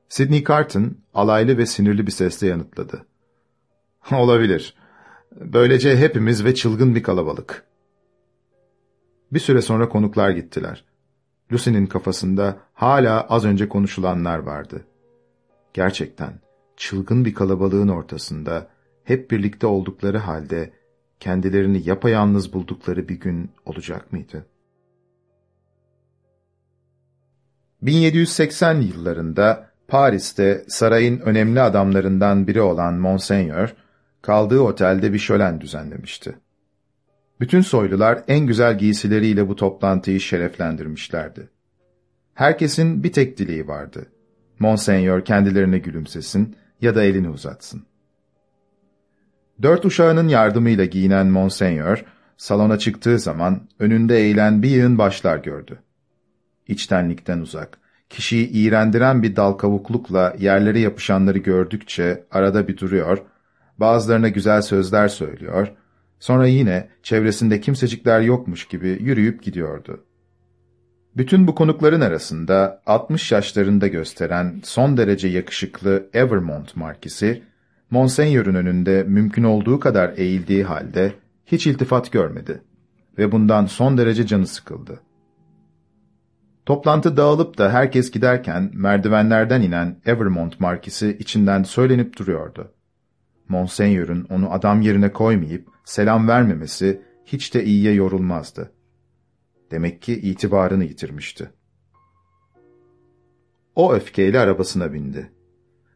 Sidney Carton alaylı ve sinirli bir sesle yanıtladı. Olabilir. Böylece hepimiz ve çılgın bir kalabalık. Bir süre sonra konuklar gittiler. Lucy'nin kafasında hala az önce konuşulanlar vardı. Gerçekten çılgın bir kalabalığın ortasında hep birlikte oldukları halde kendilerini yapayalnız buldukları bir gün olacak mıydı? 1780 yıllarında Paris'te sarayın önemli adamlarından biri olan Monseigneur, kaldığı otelde bir şölen düzenlemişti. Bütün soylular en güzel giysileriyle bu toplantıyı şereflendirmişlerdi. Herkesin bir tek dileği vardı. Monseigneur kendilerine gülümsesin ya da elini uzatsın. Dört uşağının yardımıyla giyinen Monseigneur, salona çıktığı zaman önünde eğilen bir yığın başlar gördü. İçtenlikten uzak, kişiyi iğrendiren bir dal kavuklukla yerlere yapışanları gördükçe arada bir duruyor, bazılarına güzel sözler söylüyor, sonra yine çevresinde kimsecikler yokmuş gibi yürüyüp gidiyordu. Bütün bu konukların arasında 60 yaşlarında gösteren son derece yakışıklı Evermont markisi, Monseigneur'un önünde mümkün olduğu kadar eğildiği halde hiç iltifat görmedi ve bundan son derece canı sıkıldı. Toplantı dağılıp da herkes giderken merdivenlerden inen Evermont markisi içinden söylenip duruyordu. Monseigneur'un onu adam yerine koymayıp selam vermemesi hiç de iyiye yorulmazdı. Demek ki itibarını yitirmişti. O öfkeyle arabasına bindi.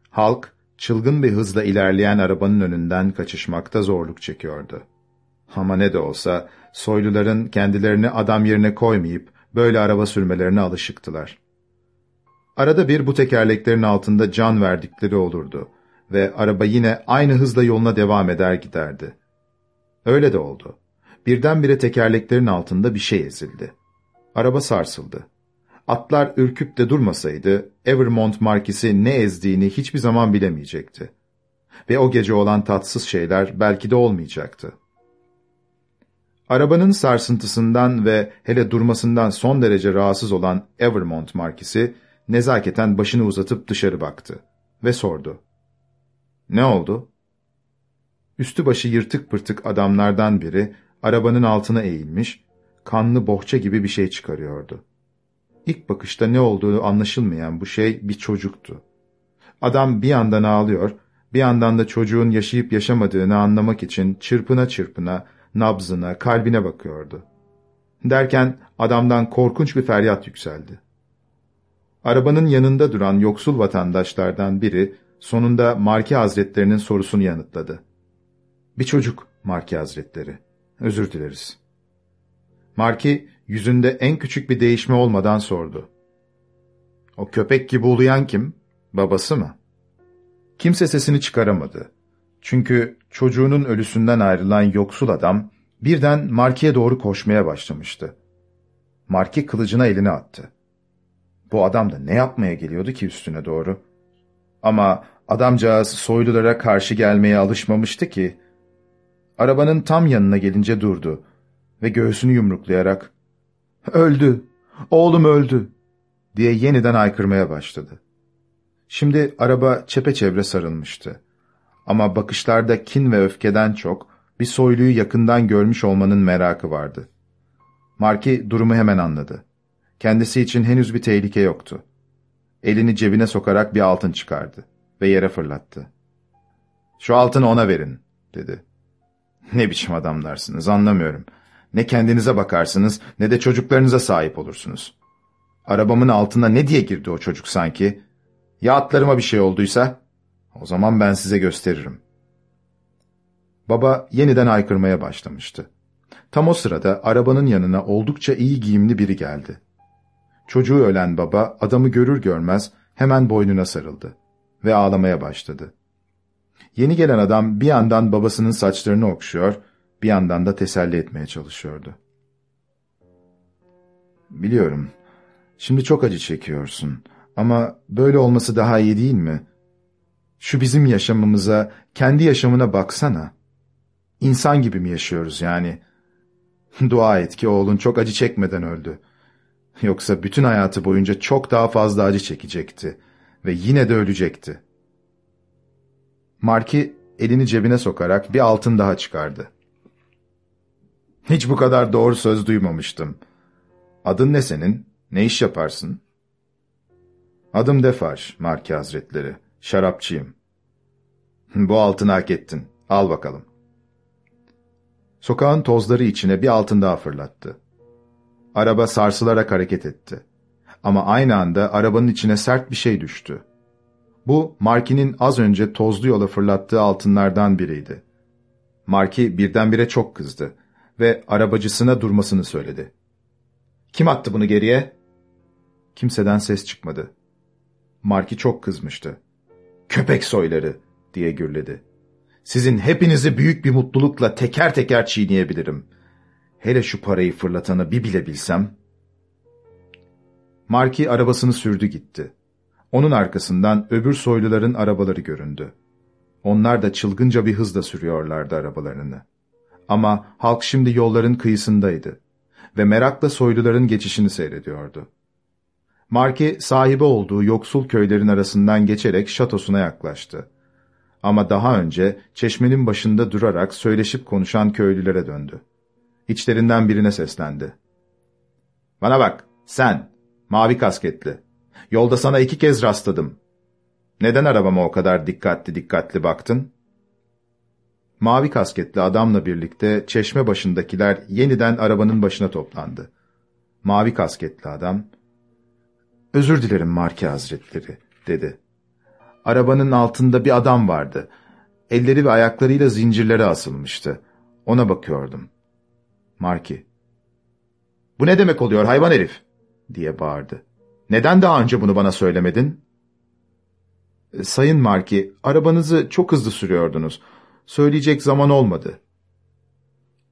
Halk, çılgın bir hızla ilerleyen arabanın önünden kaçışmakta zorluk çekiyordu. Ama ne de olsa soyluların kendilerini adam yerine koymayıp böyle araba sürmelerine alışıktılar. Arada bir bu tekerleklerin altında can verdikleri olurdu ve araba yine aynı hızla yoluna devam eder giderdi. Öyle de oldu. Birdenbire tekerleklerin altında bir şey ezildi. Araba sarsıldı. Atlar ürküp de durmasaydı, Evermont markisi ne ezdiğini hiçbir zaman bilemeyecekti. Ve o gece olan tatsız şeyler belki de olmayacaktı. Arabanın sarsıntısından ve hele durmasından son derece rahatsız olan Evermont markisi, nezaketen başını uzatıp dışarı baktı ve sordu. Ne oldu? Üstü başı yırtık pırtık adamlardan biri, arabanın altına eğilmiş, kanlı bohça gibi bir şey çıkarıyordu. İlk bakışta ne olduğu anlaşılmayan bu şey bir çocuktu. Adam bir yandan ağlıyor, bir yandan da çocuğun yaşayıp yaşamadığını anlamak için çırpına çırpına, nabzına, kalbine bakıyordu. Derken adamdan korkunç bir feryat yükseldi. Arabanın yanında duran yoksul vatandaşlardan biri sonunda Marki Hazretlerinin sorusunu yanıtladı. Bir çocuk Marki Hazretleri. Özür dileriz. Marki yüzünde en küçük bir değişme olmadan sordu. O köpek gibi uluyan kim? Babası mı? Kimse sesini çıkaramadı. Çünkü çocuğunun ölüsünden ayrılan yoksul adam birden Marki'ye doğru koşmaya başlamıştı. Marki kılıcına elini attı. Bu adam da ne yapmaya geliyordu ki üstüne doğru? Ama adamcağız soylulara karşı gelmeye alışmamıştı ki. Arabanın tam yanına gelince durdu ve göğsünü yumruklayarak ''Öldü, oğlum öldü'' diye yeniden aykırmaya başladı. Şimdi araba çepeçevre sarılmıştı. Ama bakışlarda kin ve öfkeden çok bir soyluyu yakından görmüş olmanın merakı vardı. Marki durumu hemen anladı. Kendisi için henüz bir tehlike yoktu. Elini cebine sokarak bir altın çıkardı ve yere fırlattı. ''Şu altını ona verin.'' dedi. ''Ne biçim adamlarsınız anlamıyorum. Ne kendinize bakarsınız ne de çocuklarınıza sahip olursunuz. Arabamın altına ne diye girdi o çocuk sanki? Ya atlarıma bir şey olduysa? O zaman ben size gösteririm. Baba yeniden aykırmaya başlamıştı. Tam o sırada arabanın yanına oldukça iyi giyimli biri geldi. Çocuğu ölen baba adamı görür görmez hemen boynuna sarıldı ve ağlamaya başladı. Yeni gelen adam bir yandan babasının saçlarını okşuyor, bir yandan da teselli etmeye çalışıyordu. Biliyorum, şimdi çok acı çekiyorsun ama böyle olması daha iyi değil mi? Şu bizim yaşamımıza, kendi yaşamına baksana. İnsan gibi mi yaşıyoruz yani? Dua et ki oğlun çok acı çekmeden öldü. Yoksa bütün hayatı boyunca çok daha fazla acı çekecekti ve yine de ölecekti. Marki elini cebine sokarak bir altın daha çıkardı. Hiç bu kadar doğru söz duymamıştım. Adın ne senin? Ne iş yaparsın? Adım Defarj, Marki Hazretleri. Şarapçıyım. Bu altını hak ettin. Al bakalım. Sokağın tozları içine bir altın daha fırlattı. Araba sarsılarak hareket etti. Ama aynı anda arabanın içine sert bir şey düştü. Bu, Marki'nin az önce tozlu yola fırlattığı altınlardan biriydi. Marki birdenbire çok kızdı ve arabacısına durmasını söyledi. ''Kim attı bunu geriye?'' Kimseden ses çıkmadı. Marki çok kızmıştı. ''Köpek soyları!'' diye gürledi. ''Sizin hepinizi büyük bir mutlulukla teker teker çiğneyebilirim. Hele şu parayı fırlatanı bir bile bilsem.'' Marki arabasını sürdü gitti. Onun arkasından öbür soyluların arabaları göründü. Onlar da çılgınca bir hızla sürüyorlardı arabalarını. Ama halk şimdi yolların kıyısındaydı ve merakla soyluların geçişini seyrediyordu. Marke sahibi olduğu yoksul köylerin arasından geçerek şatosuna yaklaştı. Ama daha önce çeşmenin başında durarak söyleşip konuşan köylülere döndü. İçlerinden birine seslendi. ''Bana bak, sen, mavi kasketli. Yolda sana iki kez rastladım. Neden arabama o kadar dikkatli dikkatli baktın?'' Mavi kasketli adamla birlikte çeşme başındakiler yeniden arabanın başına toplandı. Mavi kasketli adam, ''Özür dilerim Marki Hazretleri.'' dedi. Arabanın altında bir adam vardı. Elleri ve ayaklarıyla zincirlere asılmıştı. Ona bakıyordum. Marki, ''Bu ne demek oluyor hayvan herif?'' diye bağırdı. ''Neden daha önce bunu bana söylemedin?'' ''Sayın Marki, arabanızı çok hızlı sürüyordunuz. Söyleyecek zaman olmadı.''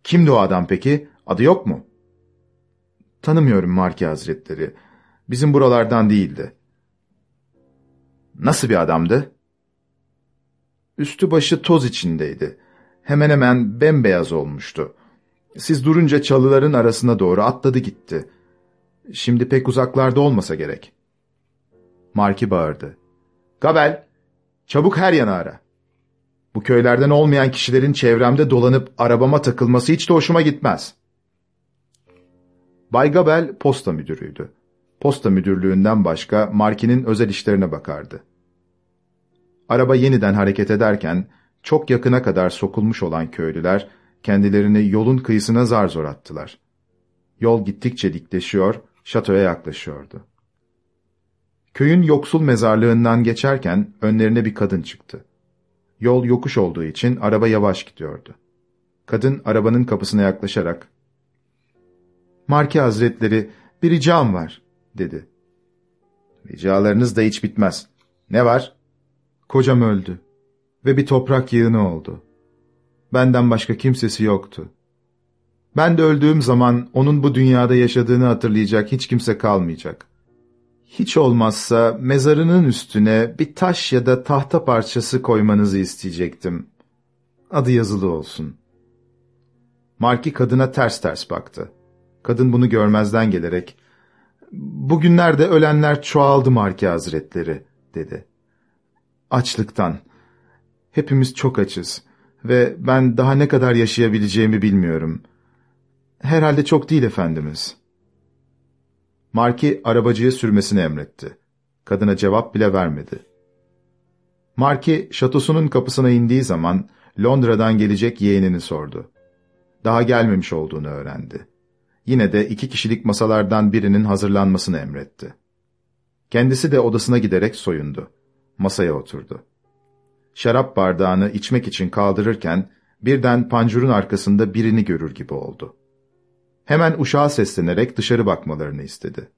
''Kimdi o adam peki? Adı yok mu?'' ''Tanımıyorum Marki Hazretleri.'' Bizim buralardan değildi. Nasıl bir adamdı? Üstü başı toz içindeydi. Hemen hemen bembeyaz olmuştu. Siz durunca çalıların arasına doğru atladı gitti. Şimdi pek uzaklarda olmasa gerek. Marki bağırdı. Gabel, çabuk her yana ara. Bu köylerden olmayan kişilerin çevremde dolanıp arabama takılması hiç de hoşuma gitmez. Bay Gabel posta müdürüydü posta müdürlüğünden başka Marki'nin özel işlerine bakardı. Araba yeniden hareket ederken çok yakına kadar sokulmuş olan köylüler kendilerini yolun kıyısına zar zor attılar. Yol gittikçe dikleşiyor, şatoya yaklaşıyordu. Köyün yoksul mezarlığından geçerken önlerine bir kadın çıktı. Yol yokuş olduğu için araba yavaş gidiyordu. Kadın arabanın kapısına yaklaşarak, ''Marki Hazretleri, bir ricam var dedi. Ricalarınız da hiç bitmez. Ne var? Kocam öldü ve bir toprak yığını oldu. Benden başka kimsesi yoktu. Ben de öldüğüm zaman onun bu dünyada yaşadığını hatırlayacak hiç kimse kalmayacak. Hiç olmazsa mezarının üstüne bir taş ya da tahta parçası koymanızı isteyecektim. Adı yazılı olsun. Marki kadına ters ters baktı. Kadın bunu görmezden gelerek, Bugünlerde ölenler çoğaldı Marki Hazretleri, dedi. Açlıktan. Hepimiz çok açız ve ben daha ne kadar yaşayabileceğimi bilmiyorum. Herhalde çok değil efendimiz. Marki arabacıya sürmesini emretti. Kadına cevap bile vermedi. Marki şatosunun kapısına indiği zaman Londra'dan gelecek yeğenini sordu. Daha gelmemiş olduğunu öğrendi. Yine de iki kişilik masalardan birinin hazırlanmasını emretti. Kendisi de odasına giderek soyundu. Masaya oturdu. Şarap bardağını içmek için kaldırırken birden pancurun arkasında birini görür gibi oldu. Hemen uşağa seslenerek dışarı bakmalarını istedi.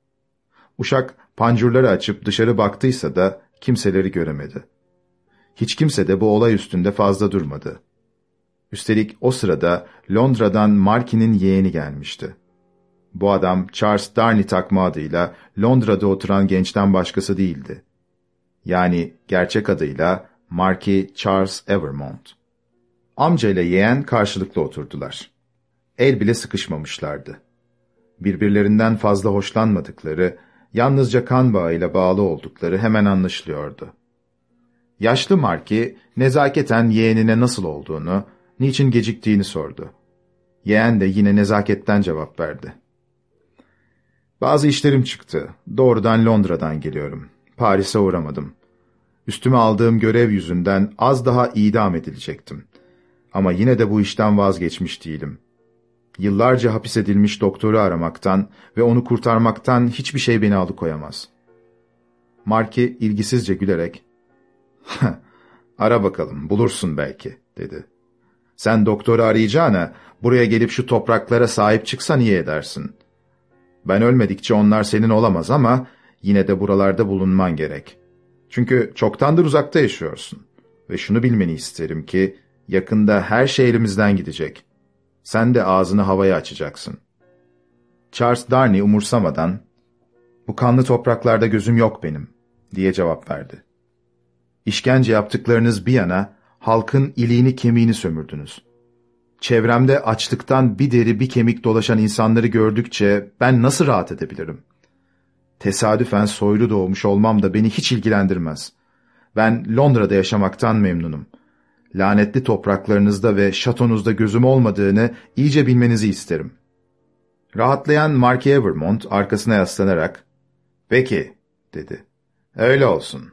Uşak pancurları açıp dışarı baktıysa da kimseleri göremedi. Hiç kimse de bu olay üstünde fazla durmadı. Üstelik o sırada Londra'dan Marky'nin yeğeni gelmişti. Bu adam Charles Darnley takma adıyla Londra'da oturan gençten başkası değildi. Yani gerçek adıyla Marky Charles Evermont. Amca ile yeğen karşılıklı oturdular. El bile sıkışmamışlardı. Birbirlerinden fazla hoşlanmadıkları, yalnızca kan bağıyla bağlı oldukları hemen anlaşılıyordu. Yaşlı Marky, nezaketen yeğenine nasıl olduğunu, niçin geciktiğini sordu. Yeğen de yine nezaketten cevap verdi. Bazı işlerim çıktı. Doğrudan Londra'dan geliyorum. Paris'e uğramadım. Üstüme aldığım görev yüzünden az daha idam edilecektim. Ama yine de bu işten vazgeçmiş değilim. Yıllarca hapis edilmiş doktoru aramaktan ve onu kurtarmaktan hiçbir şey beni alıkoyamaz. Marki ilgisizce gülerek, ''Ara bakalım, bulursun belki.'' dedi. ''Sen doktoru arayacağına buraya gelip şu topraklara sahip çıksan iyi edersin. Ben ölmedikçe onlar senin olamaz ama yine de buralarda bulunman gerek. Çünkü çoktandır uzakta yaşıyorsun. Ve şunu bilmeni isterim ki yakında her şey elimizden gidecek. Sen de ağzını havaya açacaksın. Charles Darney umursamadan, ''Bu kanlı topraklarda gözüm yok benim.'' diye cevap verdi. İşkence yaptıklarınız bir yana, halkın iliğini kemiğini sömürdünüz. Çevremde açlıktan bir deri bir kemik dolaşan insanları gördükçe ben nasıl rahat edebilirim? Tesadüfen soylu doğmuş olmam da beni hiç ilgilendirmez. Ben Londra'da yaşamaktan memnunum. Lanetli topraklarınızda ve şatonuzda gözüm olmadığını iyice bilmenizi isterim. Rahatlayan Mark Evermont arkasına yaslanarak, ''Peki'' dedi. ''Öyle olsun.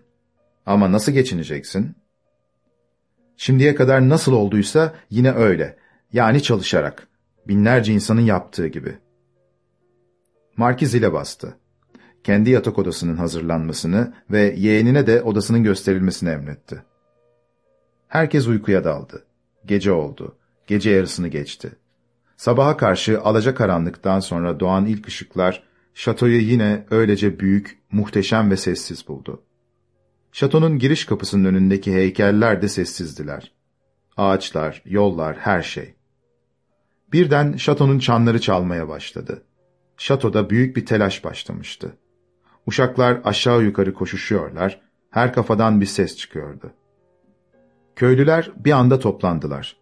Ama nasıl geçineceksin?'' Şimdiye kadar nasıl olduysa yine öyle. Yani çalışarak. Binlerce insanın yaptığı gibi. Marki zile bastı. Kendi yatak odasının hazırlanmasını ve yeğenine de odasının gösterilmesini emretti. Herkes uykuya daldı. Gece oldu. Gece yarısını geçti. Sabaha karşı alacakaranlıktan sonra doğan ilk ışıklar, şatoyu yine öylece büyük, muhteşem ve sessiz buldu. Şatonun giriş kapısının önündeki heykeller de sessizdiler. Ağaçlar, yollar, her şey. Birden şatonun çanları çalmaya başladı. Şatoda büyük bir telaş başlamıştı. Uşaklar aşağı yukarı koşuşuyorlar, her kafadan bir ses çıkıyordu. Köylüler bir anda toplandılar.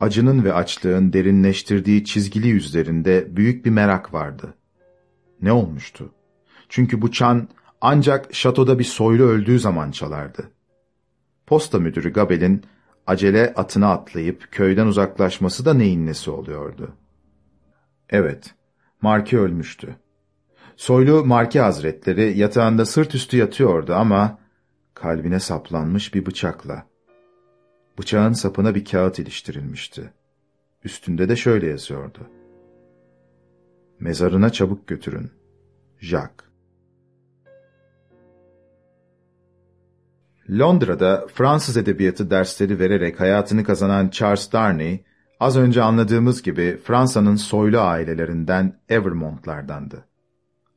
Acının ve açlığın derinleştirdiği çizgili yüzlerinde büyük bir merak vardı. Ne olmuştu? Çünkü bu çan ancak şatoda bir soylu öldüğü zaman çalardı. Posta müdürü Gabel'in acele atına atlayıp köyden uzaklaşması da neyin nesi oluyordu? Evet, Marki ölmüştü. Soylu Marki Hazretleri yatağında sırt üstü yatıyordu ama kalbine saplanmış bir bıçakla. Bıçağın sapına bir kağıt iliştirilmişti. Üstünde de şöyle yazıyordu. Mezarına çabuk götürün. Jacques. Londra'da Fransız edebiyatı dersleri vererek hayatını kazanan Charles Darnay, az önce anladığımız gibi Fransa'nın soylu ailelerinden Evermont'lardandı.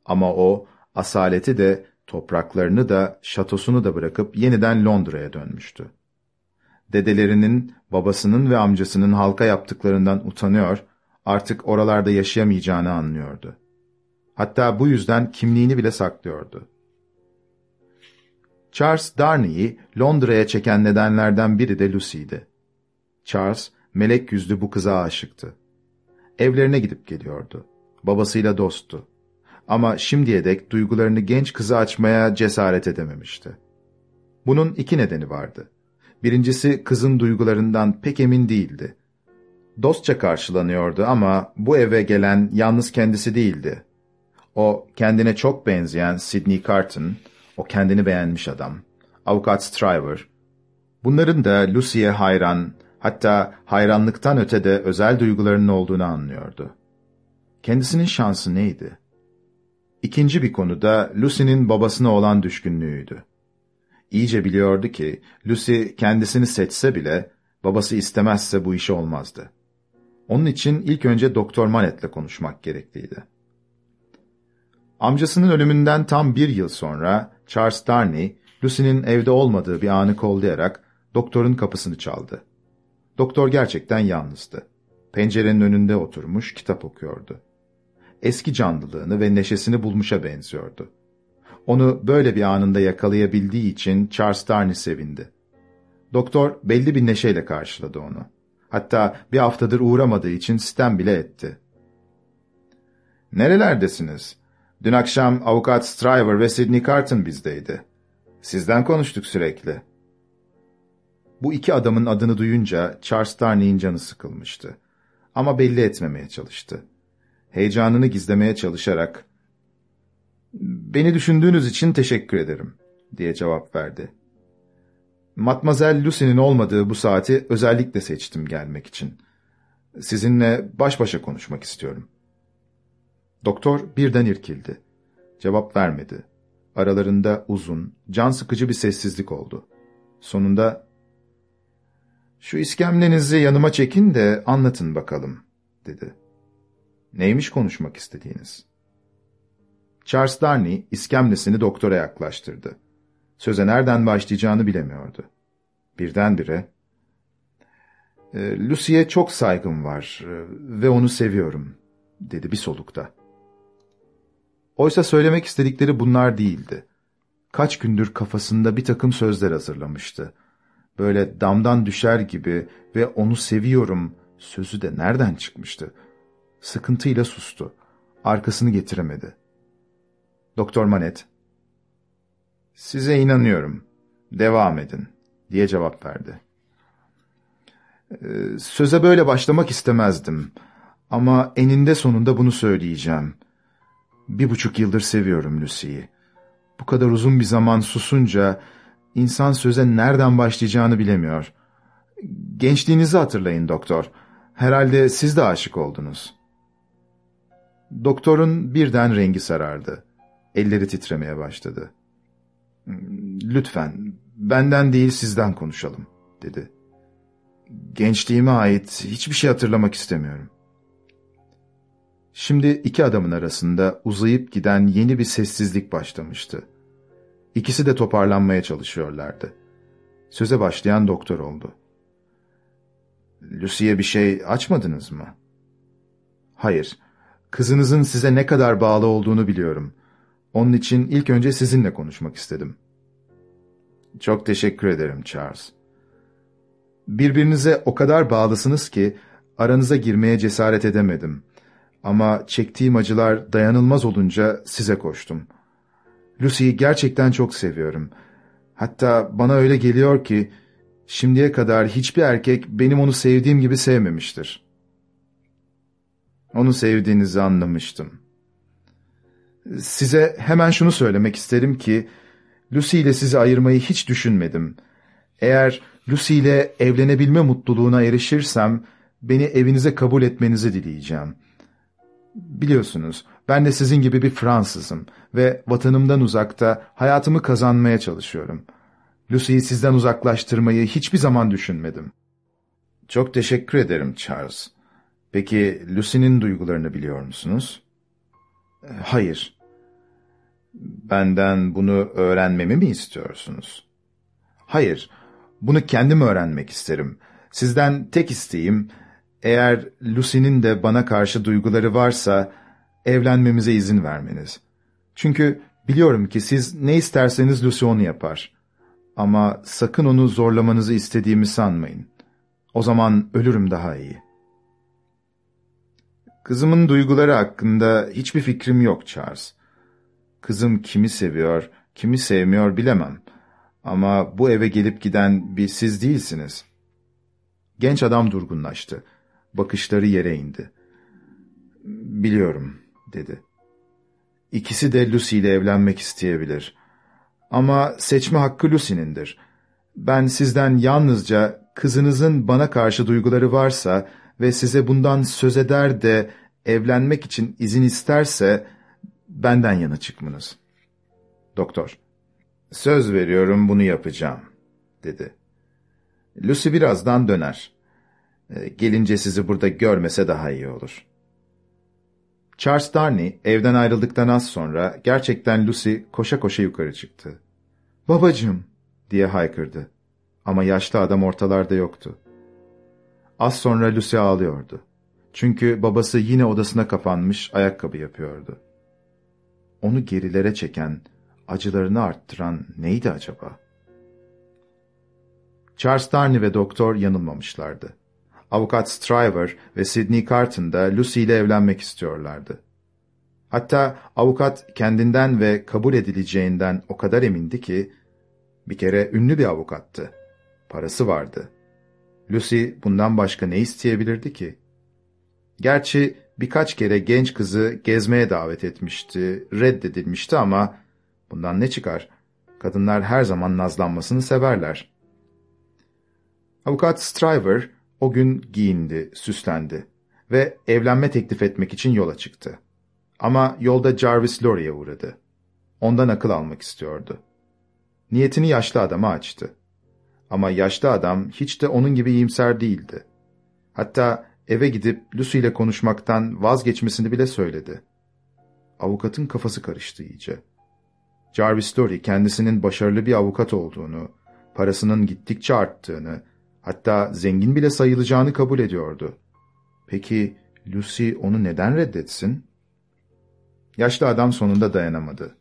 Ama o, asaleti de, topraklarını da, şatosunu da bırakıp yeniden Londra'ya dönmüştü. Dedelerinin, babasının ve amcasının halka yaptıklarından utanıyor, artık oralarda yaşayamayacağını anlıyordu. Hatta bu yüzden kimliğini bile saklıyordu. Charles Darnay'i Londra'ya çeken nedenlerden biri de Lucy'ydi. Charles, melek yüzlü bu kıza aşıktı. Evlerine gidip geliyordu. Babasıyla dosttu. Ama şimdiye dek duygularını genç kızı açmaya cesaret edememişti. Bunun iki nedeni vardı. Birincisi kızın duygularından pek emin değildi. Dostça karşılanıyordu ama bu eve gelen yalnız kendisi değildi. O kendine çok benzeyen Sidney Carton, o kendini beğenmiş adam. Avukat Stryver. Bunların da Lucy'ye hayran, hatta hayranlıktan öte de özel duygularının olduğunu anlıyordu. Kendisinin şansı neydi? İkinci bir konu da Lucy'nin babasına olan düşkünlüğüydü. İyice biliyordu ki Lucy kendisini seçse bile babası istemezse bu işi olmazdı. Onun için ilk önce Doktor Manet'le konuşmak gerekliydi. Amcasının ölümünden tam bir yıl sonra Charles Darnley, Lucy'nin evde olmadığı bir anı kollayarak doktorun kapısını çaldı. Doktor gerçekten yalnızdı. Pencerenin önünde oturmuş kitap okuyordu. Eski canlılığını ve neşesini bulmuşa benziyordu. Onu böyle bir anında yakalayabildiği için Charles Darnley sevindi. Doktor belli bir neşeyle karşıladı onu. Hatta bir haftadır uğramadığı için sitem bile etti. ''Nerelerdesiniz? Dün akşam avukat Stryver ve Sidney Carton bizdeydi. Sizden konuştuk sürekli.'' Bu iki adamın adını duyunca Charles Darnay'in canı sıkılmıştı. Ama belli etmemeye çalıştı. Heyecanını gizlemeye çalışarak, ''Beni düşündüğünüz için teşekkür ederim.'' diye cevap verdi. Matmazel Lucy'nin olmadığı bu saati özellikle seçtim gelmek için. Sizinle baş başa konuşmak istiyorum. Doktor birden irkildi. Cevap vermedi. Aralarında uzun, can sıkıcı bir sessizlik oldu. Sonunda, ''Şu iskemlenizi yanıma çekin de anlatın bakalım.'' dedi. ''Neymiş konuşmak istediğiniz?'' Charles Darnley iskemlesini doktora yaklaştırdı. Söze nereden başlayacağını bilemiyordu. Birdenbire, e, ''Lucy'ye çok saygım var e, ve onu seviyorum.'' dedi bir solukta. Oysa söylemek istedikleri bunlar değildi. Kaç gündür kafasında bir takım sözler hazırlamıştı. Böyle damdan düşer gibi ve onu seviyorum sözü de nereden çıkmıştı? Sıkıntıyla sustu. Arkasını getiremedi. Doktor Manet, ''Size inanıyorum. Devam edin.'' diye cevap verdi. Ee, söze böyle başlamak istemezdim. Ama eninde sonunda bunu söyleyeceğim. Bir buçuk yıldır seviyorum Lucy'yi. Bu kadar uzun bir zaman susunca insan söze nereden başlayacağını bilemiyor. Gençliğinizi hatırlayın doktor. Herhalde siz de aşık oldunuz. Doktorun birden rengi sarardı. Elleri titremeye başladı. Lütfen, benden değil sizden konuşalım, dedi. Gençliğime ait hiçbir şey hatırlamak istemiyorum. Şimdi iki adamın arasında uzayıp giden yeni bir sessizlik başlamıştı. İkisi de toparlanmaya çalışıyorlardı. Söze başlayan doktor oldu. Lucy'ye bir şey açmadınız mı? Hayır. Kızınızın size ne kadar bağlı olduğunu biliyorum. Onun için ilk önce sizinle konuşmak istedim. Çok teşekkür ederim Charles. Birbirinize o kadar bağlısınız ki aranıza girmeye cesaret edemedim. Ama çektiğim acılar dayanılmaz olunca size koştum. Lucy'yi gerçekten çok seviyorum. Hatta bana öyle geliyor ki şimdiye kadar hiçbir erkek benim onu sevdiğim gibi sevmemiştir. Onu sevdiğinizi anlamıştım. Size hemen şunu söylemek isterim ki Lucy ile sizi ayırmayı hiç düşünmedim. Eğer Lucy ile evlenebilme mutluluğuna erişirsem beni evinize kabul etmenizi dileyeceğim. Biliyorsunuz ben de sizin gibi bir Fransızım ve vatanımdan uzakta hayatımı kazanmaya çalışıyorum. Lucy'yi sizden uzaklaştırmayı hiçbir zaman düşünmedim. Çok teşekkür ederim Charles. Peki Lucy'nin duygularını biliyor musunuz? Hayır. Benden bunu öğrenmemi mi istiyorsunuz? Hayır, bunu kendim öğrenmek isterim. Sizden tek isteğim, eğer Lucy'nin de bana karşı duyguları varsa, evlenmemize izin vermeniz. Çünkü biliyorum ki siz ne isterseniz Lucy onu yapar. Ama sakın onu zorlamanızı istediğimi sanmayın. O zaman ölürüm daha iyi. Kızımın duyguları hakkında hiçbir fikrim yok Charles. Kızım kimi seviyor, kimi sevmiyor bilemem. Ama bu eve gelip giden bir siz değilsiniz. Genç adam durgunlaştı. Bakışları yere indi. Biliyorum, dedi. İkisi de Lucy ile evlenmek isteyebilir. Ama seçme hakkı Lucy'nindir. Ben sizden yalnızca kızınızın bana karşı duyguları varsa ve size bundan söz eder de evlenmek için izin isterse benden yana çıkmanız. Doktor, söz veriyorum bunu yapacağım, dedi. Lucy birazdan döner. E, gelince sizi burada görmese daha iyi olur. Charles Darney evden ayrıldıktan az sonra gerçekten Lucy koşa koşa yukarı çıktı. ''Babacığım!'' diye haykırdı. Ama yaşlı adam ortalarda yoktu. Az sonra Lucy ağlıyordu. Çünkü babası yine odasına kapanmış ayakkabı yapıyordu. Onu gerilere çeken, acılarını arttıran neydi acaba? Charles Darney ve doktor yanılmamışlardı. Avukat Stryver ve Sidney Carton da Lucy ile evlenmek istiyorlardı. Hatta avukat kendinden ve kabul edileceğinden o kadar emindi ki, bir kere ünlü bir avukattı. Parası vardı. Lucy bundan başka ne isteyebilirdi ki? Gerçi birkaç kere genç kızı gezmeye davet etmişti, reddedilmişti ama bundan ne çıkar? Kadınlar her zaman nazlanmasını severler. Avukat Stryver o gün giyindi, süslendi ve evlenme teklif etmek için yola çıktı. Ama yolda Jarvis Lorry'e uğradı. Ondan akıl almak istiyordu. Niyetini yaşlı adama açtı. Ama yaşlı adam hiç de onun gibi iyimser değildi. Hatta eve gidip Lucy ile konuşmaktan vazgeçmesini bile söyledi. Avukatın kafası karıştı iyice. Jarvis Lorry kendisinin başarılı bir avukat olduğunu, parasının gittikçe arttığını, hatta zengin bile sayılacağını kabul ediyordu. Peki Lucy onu neden reddetsin? Yaşlı adam sonunda dayanamadı.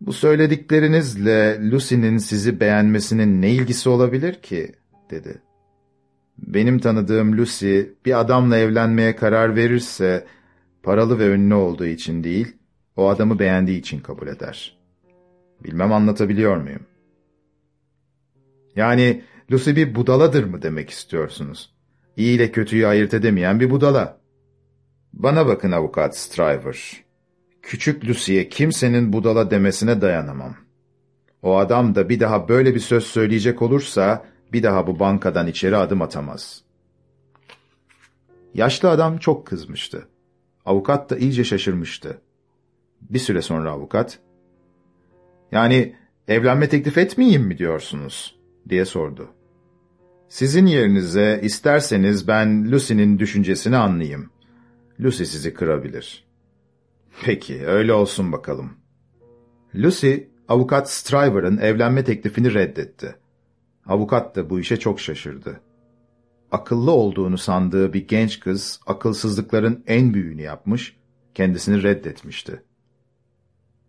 Bu söylediklerinizle Lucy'nin sizi beğenmesinin ne ilgisi olabilir ki? dedi. Benim tanıdığım Lucy bir adamla evlenmeye karar verirse paralı ve ünlü olduğu için değil, o adamı beğendiği için kabul eder. Bilmem anlatabiliyor muyum? Yani Lucy bir budaladır mı demek istiyorsunuz? İyi ile kötüyü ayırt edemeyen bir budala. Bana bakın avukat Stryver. Küçük Lucy'ye kimsenin budala demesine dayanamam. O adam da bir daha böyle bir söz söyleyecek olursa bir daha bu bankadan içeri adım atamaz. Yaşlı adam çok kızmıştı. Avukat da iyice şaşırmıştı. Bir süre sonra avukat, ''Yani evlenme teklif etmeyeyim mi diyorsunuz?'' diye sordu. ''Sizin yerinize isterseniz ben Lucy'nin düşüncesini anlayayım. Lucy sizi kırabilir.'' ''Peki, öyle olsun bakalım.'' Lucy, avukat Stryver'ın evlenme teklifini reddetti. Avukat da bu işe çok şaşırdı. Akıllı olduğunu sandığı bir genç kız akılsızlıkların en büyüğünü yapmış, kendisini reddetmişti.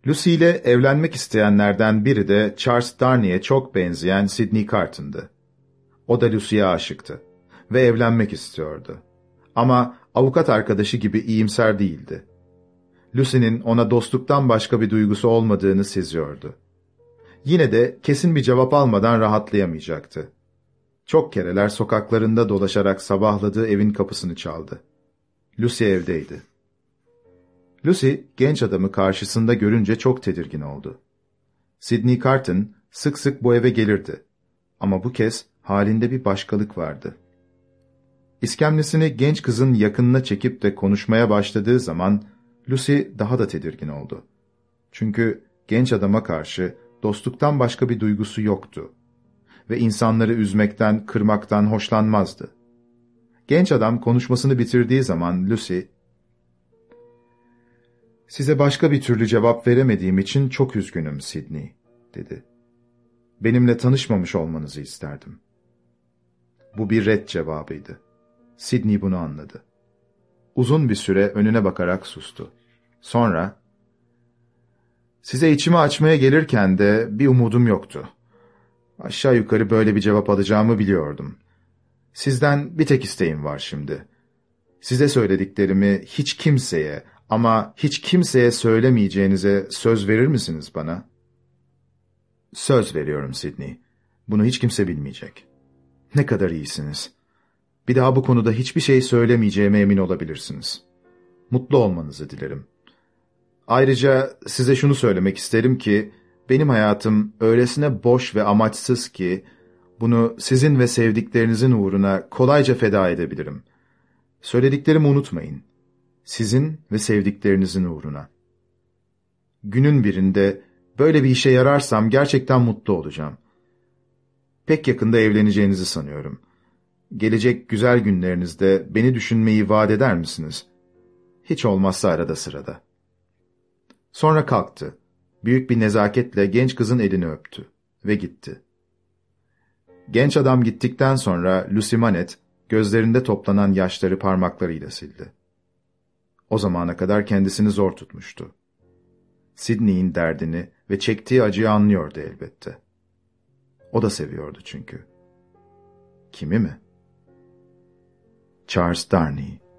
Lucy ile evlenmek isteyenlerden biri de Charles Darney'e çok benzeyen Sidney Carton'dı. O da Lucy'ye aşıktı ve evlenmek istiyordu. Ama avukat arkadaşı gibi iyimser değildi. Lucy'nin ona dostluktan başka bir duygusu olmadığını seziyordu. Yine de kesin bir cevap almadan rahatlayamayacaktı. Çok kereler sokaklarında dolaşarak sabahladığı evin kapısını çaldı. Lucy evdeydi. Lucy, genç adamı karşısında görünce çok tedirgin oldu. Sidney Carton sık sık bu eve gelirdi. Ama bu kez halinde bir başkalık vardı. İskemlesini genç kızın yakınına çekip de konuşmaya başladığı zaman Lucy daha da tedirgin oldu. Çünkü genç adama karşı dostluktan başka bir duygusu yoktu. Ve insanları üzmekten, kırmaktan hoşlanmazdı. Genç adam konuşmasını bitirdiği zaman Lucy, ''Size başka bir türlü cevap veremediğim için çok üzgünüm Sidney.'' dedi. ''Benimle tanışmamış olmanızı isterdim.'' Bu bir red cevabıydı. Sidney bunu anladı. Uzun bir süre önüne bakarak sustu. Sonra, Size içimi açmaya gelirken de bir umudum yoktu. Aşağı yukarı böyle bir cevap alacağımı biliyordum. Sizden bir tek isteğim var şimdi. Size söylediklerimi hiç kimseye ama hiç kimseye söylemeyeceğinize söz verir misiniz bana? Söz veriyorum Sidney. Bunu hiç kimse bilmeyecek. Ne kadar iyisiniz. Bir daha bu konuda hiçbir şey söylemeyeceğime emin olabilirsiniz. Mutlu olmanızı dilerim. Ayrıca size şunu söylemek isterim ki, benim hayatım öylesine boş ve amaçsız ki, bunu sizin ve sevdiklerinizin uğruna kolayca feda edebilirim. Söylediklerimi unutmayın. Sizin ve sevdiklerinizin uğruna. Günün birinde böyle bir işe yararsam gerçekten mutlu olacağım. Pek yakında evleneceğinizi sanıyorum. Gelecek güzel günlerinizde beni düşünmeyi vaat eder misiniz? Hiç olmazsa arada sırada. Sonra kalktı. Büyük bir nezaketle genç kızın elini öptü ve gitti. Genç adam gittikten sonra Lucy Manet, gözlerinde toplanan yaşları parmaklarıyla sildi. O zamana kadar kendisini zor tutmuştu. Sidney'in derdini ve çektiği acıyı anlıyordu elbette. O da seviyordu çünkü. Kimi mi? Charles Darnay